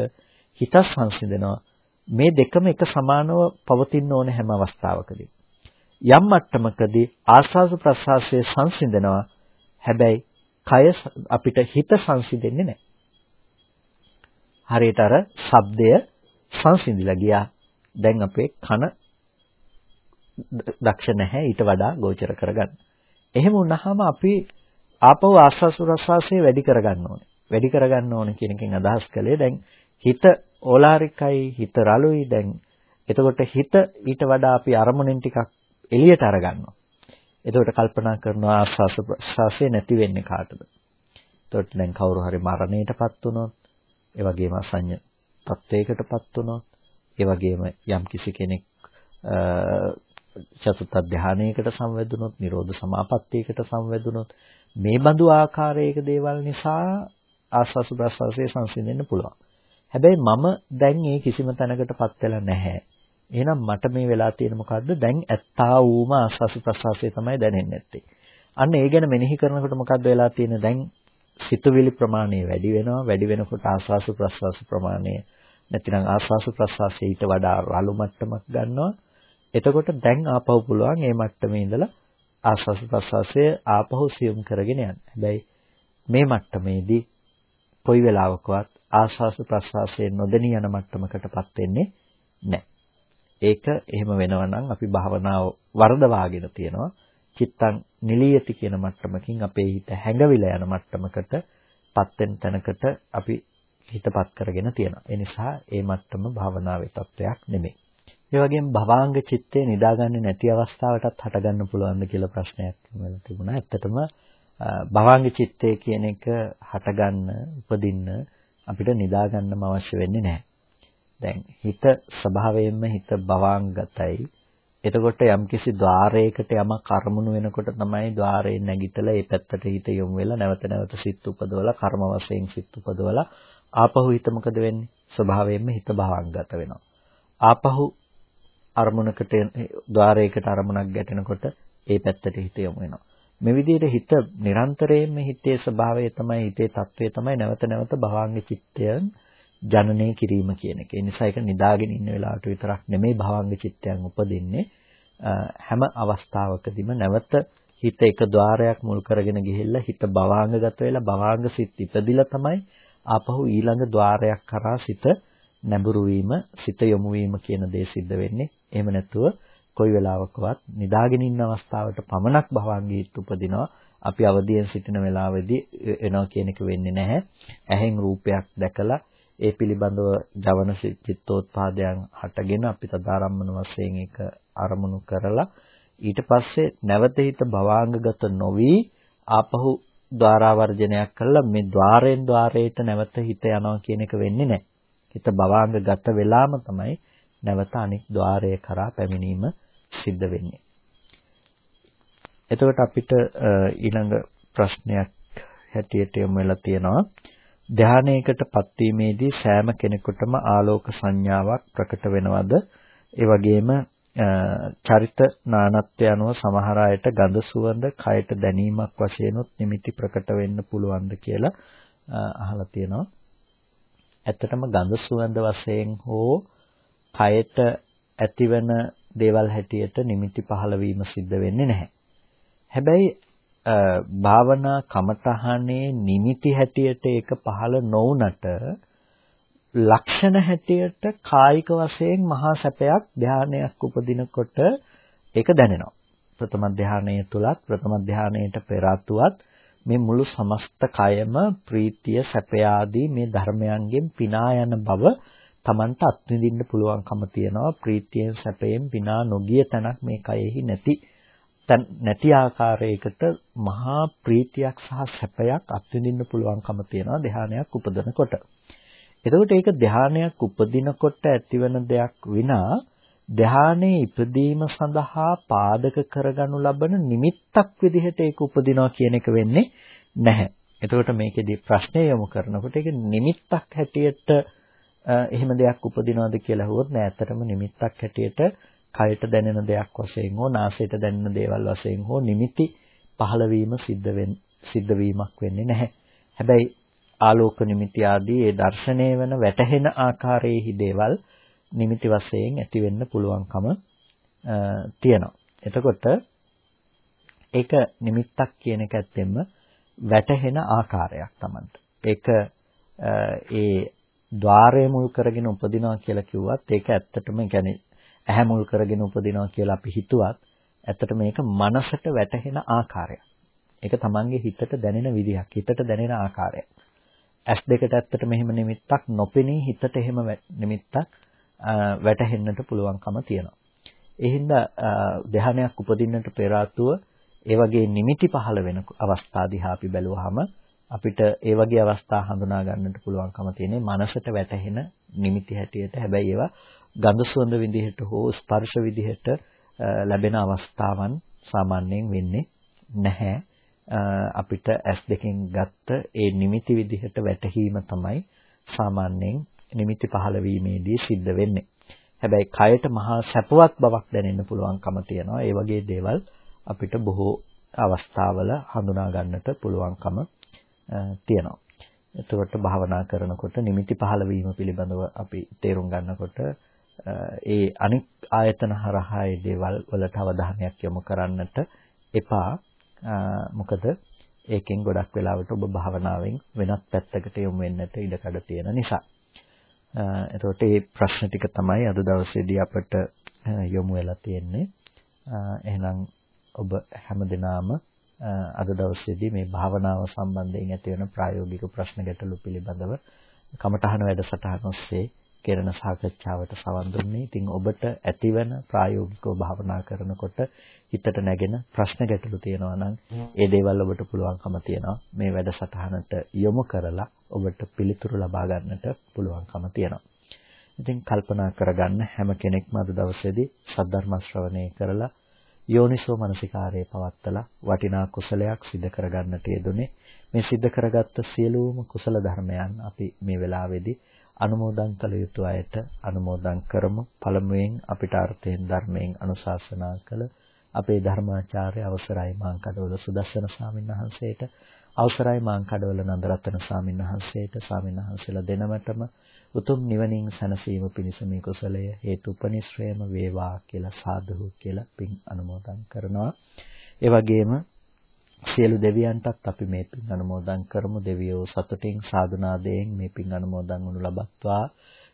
හිත සංසිඳනවා. මේ දෙකම එක සමානව පවතින්න ඕන හැම අවස්ථාවකදී. යම් මට්ටමකදී ආස්වාස ප්‍රස්වාසයේ සංසිඳනවා. හැබැයි කය අපිට හිත සංසිඳෙන්නේ නැහැ. හරියට අර ශබ්දය සංසිඳිලා ගියා. දැන් අපේ කන දක්ෂ නැහැ ඊට වඩා ගෝචර කරගන්න. එහෙම වුණාම අපි ආපහු ආස්වාස් ප්‍රස්වාසයේ වැඩි කරගන්න ඕනේ. වැඩි කරගන්න ඕනේ කියන එකෙන් අදහස් කළේ දැන් හිත ඕලාරිකයි හිත රළුයි දැන් එතකොට හිත ඊට වඩා අපි අරමුණෙන් ටිකක් එළියට අරගන්නවා. එතකොට කල්පනා කරනවා ආස්වාස ප්‍රස්වාසය නැති වෙන්නේ කාටද? එතකොට දැන් කවුරු හරි මරණයටපත් වුණොත්, ඒ වගේම අසඤ්ඤ තත්වයකටපත් වුණොත්, ඒ වගේම යම් කිසි කෙනෙක් චතුත් ධානයේකට සංවැදුනොත්, නිරෝධ සමාපත්තියකට සංවැදුනොත් මේ බඳු ආකාරයක දේවල් නිසා ආස්වාස ප්‍රස්වාසයේ සංසිඳෙන්න පුළුවන්. හැබැයි මම දැන් මේ කිසිම තැනකටපත් වෙලා නැහැ. එහෙනම් මට මේ වෙලා තියෙන මොකද්ද? දැන් ඇත්තා වූම ආස්වාස ප්‍රස්වාසය තමයි දැනෙන්නේ නැත්තේ. අන්න ඒ ගැන මෙනෙහි කරනකොට මොකද්ද වෙලා තියෙන්නේ? දැන් සිතුවිලි ප්‍රමාණය වැඩි වෙනවා. වැඩි වෙනකොට ආස්වාස ප්‍රස්වාස ප්‍රමාණය නැතිනම් ආස්වාස ප්‍රස්වාසය ඊට වඩා රළු මට්ටමක් ගන්නවා. එතකොට දැන් ආපහු පුළුවන් මේ මට්ටමේ ඉඳලා ආස්වාස ප්‍රස්වාසය ආපහු සියුම් කරගෙන යන්න. හැබැයි මේ මට්ටමේදී කොයි වෙලාවකවත් ආස්වාස ප්‍රස්වාසයේ නොදෙනී යන මට්ටමකටපත් වෙන්නේ නැහැ. ඒක එහෙම වෙනවා නම් අපි භාවනාව වර්ධවාගෙන තියෙනවා. චිත්තං නිලියති කියන මට්ටමකින් අපේ හිත හැඟවිලා යන මට්ටමකට පත් වෙන තැනකට අපි හිතපත් කරගෙන තියෙනවා. ඒ නිසා ඒ මට්ටම භාවනාවේ තත්වයක් නෙමෙයි. ඒ වගේම භවාංග චිත්තේ නිදාගන්නේ නැති අවස්ථාවටත් හටගන්න පුළුවන්ද කියලා ප්‍රශ්නයක් වෙලා තිබුණා. ඇත්තටම භවාංග චිත්තේ කියන එක හටගන්න උපදින්න අපිට නිදාගන්නම අවශ්‍ය වෙන්නේ නැහැ. දැන් හිත ස්වභාවයෙන්ම හිත භවාංගතයි. එතකොට යම්කිසි ద్వාරයකට යම කර්මණු වෙනකොට තමයි ద్వාරේ නැගිටලා ඒ පැත්තට හිත යොමු වෙලා නැවත නැවත සිත් උපදවලා කර්ම වශයෙන් සිත් උපදවලා ආපහු හිත මොකද වෙන්නේ ස්වභාවයෙන්ම හිත භවංගත වෙනවා ආපහු අරමුණකට ద్వාරයකට අරමුණක් ගැටෙනකොට ඒ පැත්තට හිත යොමු වෙනවා. මේ විදිහට හිත නිරන්තරයෙන්ම හිතේ ස්වභාවය තමයි හිතේ తත්වය තමයි නැවත නැවත භවංග චිත්තයන් ජනනය කිරීම කියන එක. ඒ නිසා ඒක නිදාගෙන ඉන්න වෙලාවට විතරක් නෙමෙයි භවංග චිත්තයන් උපදින්නේ. හැම අවස්ථාවකදීම නැවත හිත එක ద్వාරයක් මුල් කරගෙන ගිහිල්ලා හිත භවංගගත වෙලා භවංග සිත් ඉපදිලා තමයි ආපහු ඊළඟ ద్వාරයක් කරා සිත නැඹුරු වීම, සිත යොමු වීම කියන දේ සිද්ධ වෙන්නේ. එහෙම නැතුව කොයි වෙලාවකවත් නිදාගෙන ඉන්න අවස්ථාවට පමණක් භවංගීත් උපදිනවා. අපි අවදියෙන් සිටින වෙලාවේදී එනවා කියන එක වෙන්නේ නැහැ. ඇහෙන් රූපයක් දැකලා ඒ පිළිබඳව ජවන චිත්තෝත්පාදයන් හටගෙන අපි තදාරම්මන වශයෙන් ඒක අරමුණු කරලා ඊට පස්සේ නැවත හිත භවාංගගත නොවි ආපහු ద్వාරා වර්ජනයක් කළා මේ ద్వාරයෙන් ద్వාරයට නැවත හිත යනවා කියන එක වෙන්නේ නැහැ. හිත භවාංගගත වෙලාම තමයි නැවත අනික් ద్వාරය කරා පැමිණීම සිද්ධ වෙන්නේ. එතකොට අපිට ඊළඟ ප්‍රශ්නයක් හැටියට යොමු වෙලා තියෙනවා ධානයකටපත් වීමේදී සෑම කෙනෙකුටම ආලෝක සංඥාවක් ප්‍රකට වෙනවද? ඒ වගේම චරිත නානත්වය අනුව සමහර අයට ගඳ සුවඳ කයට දැනීමක් වශයෙන්ුත් නිමිති ප්‍රකට වෙන්න පුළුවන්ද කියලා අහලා තියෙනවා. ඇත්තටම ගඳ සුවඳ වශයෙන් හෝ කයට ඇතිවන දේවල් හැටියට නිමිති පහළ වීම සිද්ධ වෙන්නේ නැහැ. හැබැයි භාවනා කමතහනේ නිමිති හැටියට ඒක පහළ නොවුනට ලක්ෂණ හැටියට කායික වශයෙන් මහා සැපයක් ධානයක් උපදිනකොට ඒක දැනෙනවා. ප්‍රථම ධානයේ තුලත් ප්‍රථම ධානයේට පෙර මේ මුළු සමස්ත කයම ප්‍රීතිය සැපය ආදී මේ ධර්මයන්ගෙන් පිනා යන බව Tamanට අත්විඳින්න පුළුවන්කම තියෙනවා ප්‍රීතියෙන් සැපයෙන් පිනා නොගිය තැනක් මේ කයෙහි නැති නැති ආකාරයකට මහා ප්‍රීතියක් සහ සැපයක් අත්විඳින්න පුළුවන්කම තියෙනවා ධානයක් උපදනකොට. එතකොට ඒක ධානයක් උපදිනකොට ඇතිවන දෙයක් විනා ධානයේ ඉපදීම සඳහා පාදක කරගනු ලබන නිමිත්තක් විදිහට ඒක උපදිනවා කියන එක වෙන්නේ නැහැ. එතකොට මේකෙදි ප්‍රශ්නය යොමු කරනකොට ඒක නිමිත්තක් හැටියට එහෙම දෙයක් උපදිනවද කියලා අහුවොත් නෑ. ඇත්තටම නිමිත්තක් හැටියට කයට දැනෙන දෙයක් වශයෙන් හෝ නාසයට දැනෙන දේවල් වශයෙන් හෝ නිමිති පහළ වීම සිද්ධ වෙන සිද්ධ වීමක් වෙන්නේ නැහැ. හැබැයි ආලෝක නිමිති ආදී ඒ දර්ශනය වෙන වැටහෙන ආකාරයේහි දේවල් නිමිති වශයෙන් ඇති වෙන්න පුළුවන්කම තියෙනවා. එතකොට ඒක නිමිත්තක් කියන එක ඇත්තෙම වැටහෙන ආකාරයක් Tamanට. ඒක ඒ ద్వාරය මුල් කරගෙන උපදිනවා කියලා කිව්වත් ඒක ඇත්තටම يعني ඇහැ මුල් කරගෙන උපදිනවා කියලා අපි හිතුවත් ඇත්තට මේක මනසට වැටහෙන ආකාරයක්. ඒක Tamanගේ හිතට දැනෙන විදිහක්, හිතට දැනෙන ආකාරයක්. S2ට ඇත්තට මෙහෙම නිමිත්තක් නොපෙනී හිතට එහෙම නිමිත්තක් වැටහෙන්නට පුළුවන්කම තියෙනවා. ඒ හින්දා ධානයක් උපදින්නට පෙර ඒ වගේ නිමිති පහළ වෙන අවස්ථා දිහා අපි බැලුවාම අපිට ඒ වගේ අවස්ථා හඳුනා ගන්නට පුළුවන්කම තියෙන්නේ මනසට වැටහෙන නිමිති හැටියට. හැබැයි ඒවා ගඳ සුවඳ විදිහට හෝ ස්පර්ශ විදිහට ලැබෙන අවස්ථාවන් සාමාන්‍යයෙන් වෙන්නේ නැහැ. අපිට ඇස් දෙකෙන් ගත්ත ඒ නිමිති විදිහට වැටහීම තමයි සාමාන්‍යයෙන් නිමිති පහළ වීමේදී සිද්ධ වෙන්නේ. හැබැයි කයට මහා සැපවත් බවක් දැනෙන්න පුළුවන්කම තියෙනවා. ඒ වගේ දේවල් අපිට බොහෝ අවස්ථාවල හඳුනා ගන්නට පුළුවන්කම තියෙනවා. එතකොට භාවනා කරනකොට නිමිති පහළ වීම පිළිබඳව අපි තේරුම් ගන්නකොට ඒ අනික් ආයතන හරහා ඒ දේවල් වලට අවධානයක් යොමු කරන්නට එපා. මොකද ඒකෙන් ගොඩක් වෙලාවට ඔබ භාවනාවෙන් වෙනත් පැත්තකට යොමු වෙන්නට ඉඩකඩ තියෙන නිසා. එතකොට මේ ප්‍රශ්න ටික තමයි අද දවසේදී අපට යොමු වෙලා තියෙන්නේ. එහෙනම් ඔබ හැමදෙනාම අද දවසේදී මේ භාවනාව සම්බන්ධයෙන් ඇති වෙන ප්‍රායෝගික ප්‍රශ්න ගැටලු පිළිබඳව කමඨහන වැඩසටහන ඔස්සේ කෙරෙන සාකච්ඡාවට සවන් දුන්නේ. ඉතින් ඔබට ඇතිවන ප්‍රායෝගිකව භාවනා කරනකොට හිතට නැගෙන ප්‍රශ්න ගැටලු තියෙනවා නම් ඒ දේවල් ඔබට පුළුවන්කම තියෙනවා මේ වැඩසටහනට යොමු කරලා ඔබට පිළිතුරු ලබා ගන්නට පුළුවන්කම තියෙනවා. ඉතින් කල්පනා කරගන්න හැම කෙනෙක්ම අද දවසේදී සද්ධර්ම ශ්‍රවණය කරලා යෝනිසෝ මනසිකාරයේ පවත්තලා වටිනා කුසලයක් සිදු කරගන්නට යෙදුනේ මේ සිදු කරගත්ත සියලුම කුසල ධර්මයන් අපි මේ වෙලාවේදී අනුමෝදන් කළ යුතු අයට අනුමෝදන් කරමු. පළමුවෙන් අපිට අර්ථයෙන් ධර්මයෙන් අනුශාසනා කළ අපේ ධර්මාචාර්ය අවසරයි මාංකඩවල සුදස්සන ස්වාමීන් වහන්සේට අවසරයි මාංකඩවල නන්දරත්න ස්වාමීන් වහන්සේට ස්වාමීන් වහන්සේලා දෙනමතම උතුම් නිවනින් සැනසීම පිණිස මේ කුසලය හේතුපනිශ්‍රේම වේවා කියලා සාදුහු කියලා පින් අනුමෝදන් කරනවා. ඒ වගේම සියලු දෙවියන්ටත් අපි මේ පින් අනුමෝදන් කරමු දෙවියෝ සතුටින් සාදුනාදයෙන් මේ පින් අනුමෝදන් වනු ලබත්වා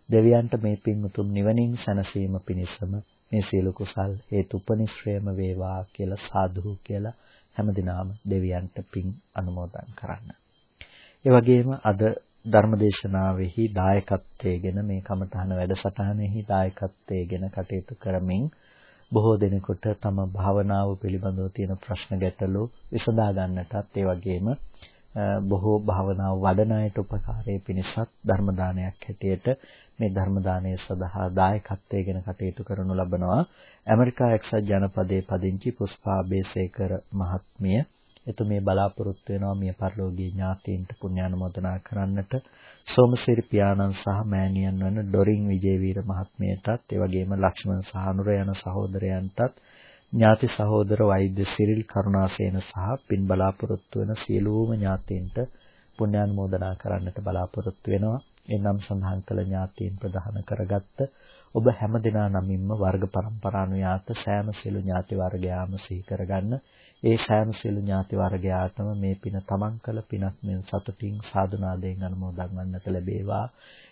දෙවියන්ට මේ පින් උතුම් නිවනින් සැනසීම පිණිසම මේ සියලු කුසල් හේතුපනිශ්‍රයම වේවා කියලා සාදුහු කියලා හැමදිනාම දෙවියන්ට පින් අනුමෝදන් කරන්න. ඒ වගේම අද ධර්මදේශනාවෙහි දායකත්වයේගෙන මේ කමඨහන වැඩසටහනෙහි දායකත්වයේගෙන කටයුතු කරමින් බොහෝ දෙනෙකුට තම භාවනාව පිළිබඳව තියෙන ප්‍රශ්න ගැටලු විසඳා ගන්නටත් ඒ වගේම බොහෝ භාවනාව වඩන අයට උපකාරයේ පිණිසත් ධර්ම දානයක් හැටියට මේ ධර්ම දානය සඳහා දායකත්වයෙන් කටයුතු කරනු ලබනවා. ඇමරිකා එක්සත් ජනපදයේ පදිංචි පුෂ්පා බේසේකර මහත්මිය. එතුමිය බලාපොරොත්තු වෙනවා මිය පරලෝකීය ඥාතීන්ට පුණ්‍යානුමෝදනා කරන්නට. සෝමසිරි පියාණන් සහ මෑණියන් වන ඩොරින් විජේවීර මහත්මියටත් ඒ වගේම ලක්ෂ්මන් සහ අනුර යන සහෝදරයන්ටත් ඥාති සහෝදර වෛද්‍ය සිරිල් කරුණාසේන සහ පින් බලාපොරොත්තු වෙන සියලුම ඥාතීන්ට පුණ්‍යානුමෝදනා කරන්නට බලාපොරොත්තු වෙනවා. එනම් සඳහන් කළ ඥාතීන් ප්‍රදාන කරගත්ත ඔබ හැම දිනා නමින්ම වර්ග પરම්පරානුයාත සෑම සියලු ඥාති වර්ගයාම සිහි කරගන්න ඒ සෑම සියලු ඥාති වර්ගයාටම මේ පින තමන් කළ පිනක් මෙන් සතුටින් සාදුනාදයෙන් අනුමෝදන් වන්නට ලැබේවා.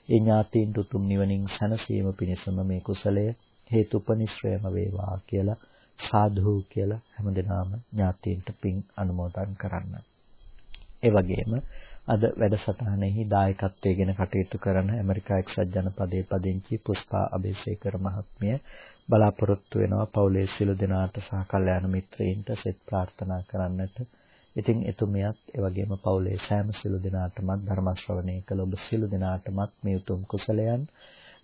ඒ ඥාතීන් උතුම් නිවනින් සැනසීම පිණිසම මේ කුසලය හේතුපනිශ්‍රයම වේවා කියලා සාධු කියලා හැමදෙනාම ඥාතීන්ට පින් අනුමෝදන් කරන්න. ඒ වගේම අද වැඩසටහනෙහි දායකත්වයෙන් කටයුතු කරන ඇමරිකා එක්සත් ජනපදයේ පදිංචි පුෂ්පා අබේසේකර මහත්මිය බලාපොරොත්තු වෙනවා පවුලේ සියලු දෙනාට සහ කල්යාණ මිත්‍රයින්ට සෙත් ප්‍රාර්ථනා කරන්නට. ඉතින් එතුමියත් ඒ වගේම පවුලේ සෑම සියලු දෙනාටමත් ධර්ම ශ්‍රවණය කළ ඔබ සියලු දෙනාටමත් මේ උතුම් කුසලයන්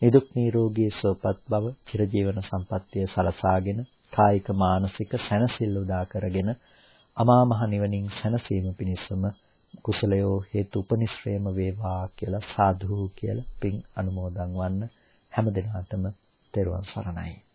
නිදුක් නිරෝගී සුවපත් බව චිරජීවන සම්පන්නිය සලසාගෙන කායික මානසික සැනසෙල්ල උදා කරගෙන අමා මහ නිවනින් සැනසීම පිණිසම කුසලයෝ හේතු උපනිශ්‍රේම වේවා කියලා සාදු කියලා පින් අනුමෝදන් වන්න හැම දිනාටම තෙරුවන් සරණයි.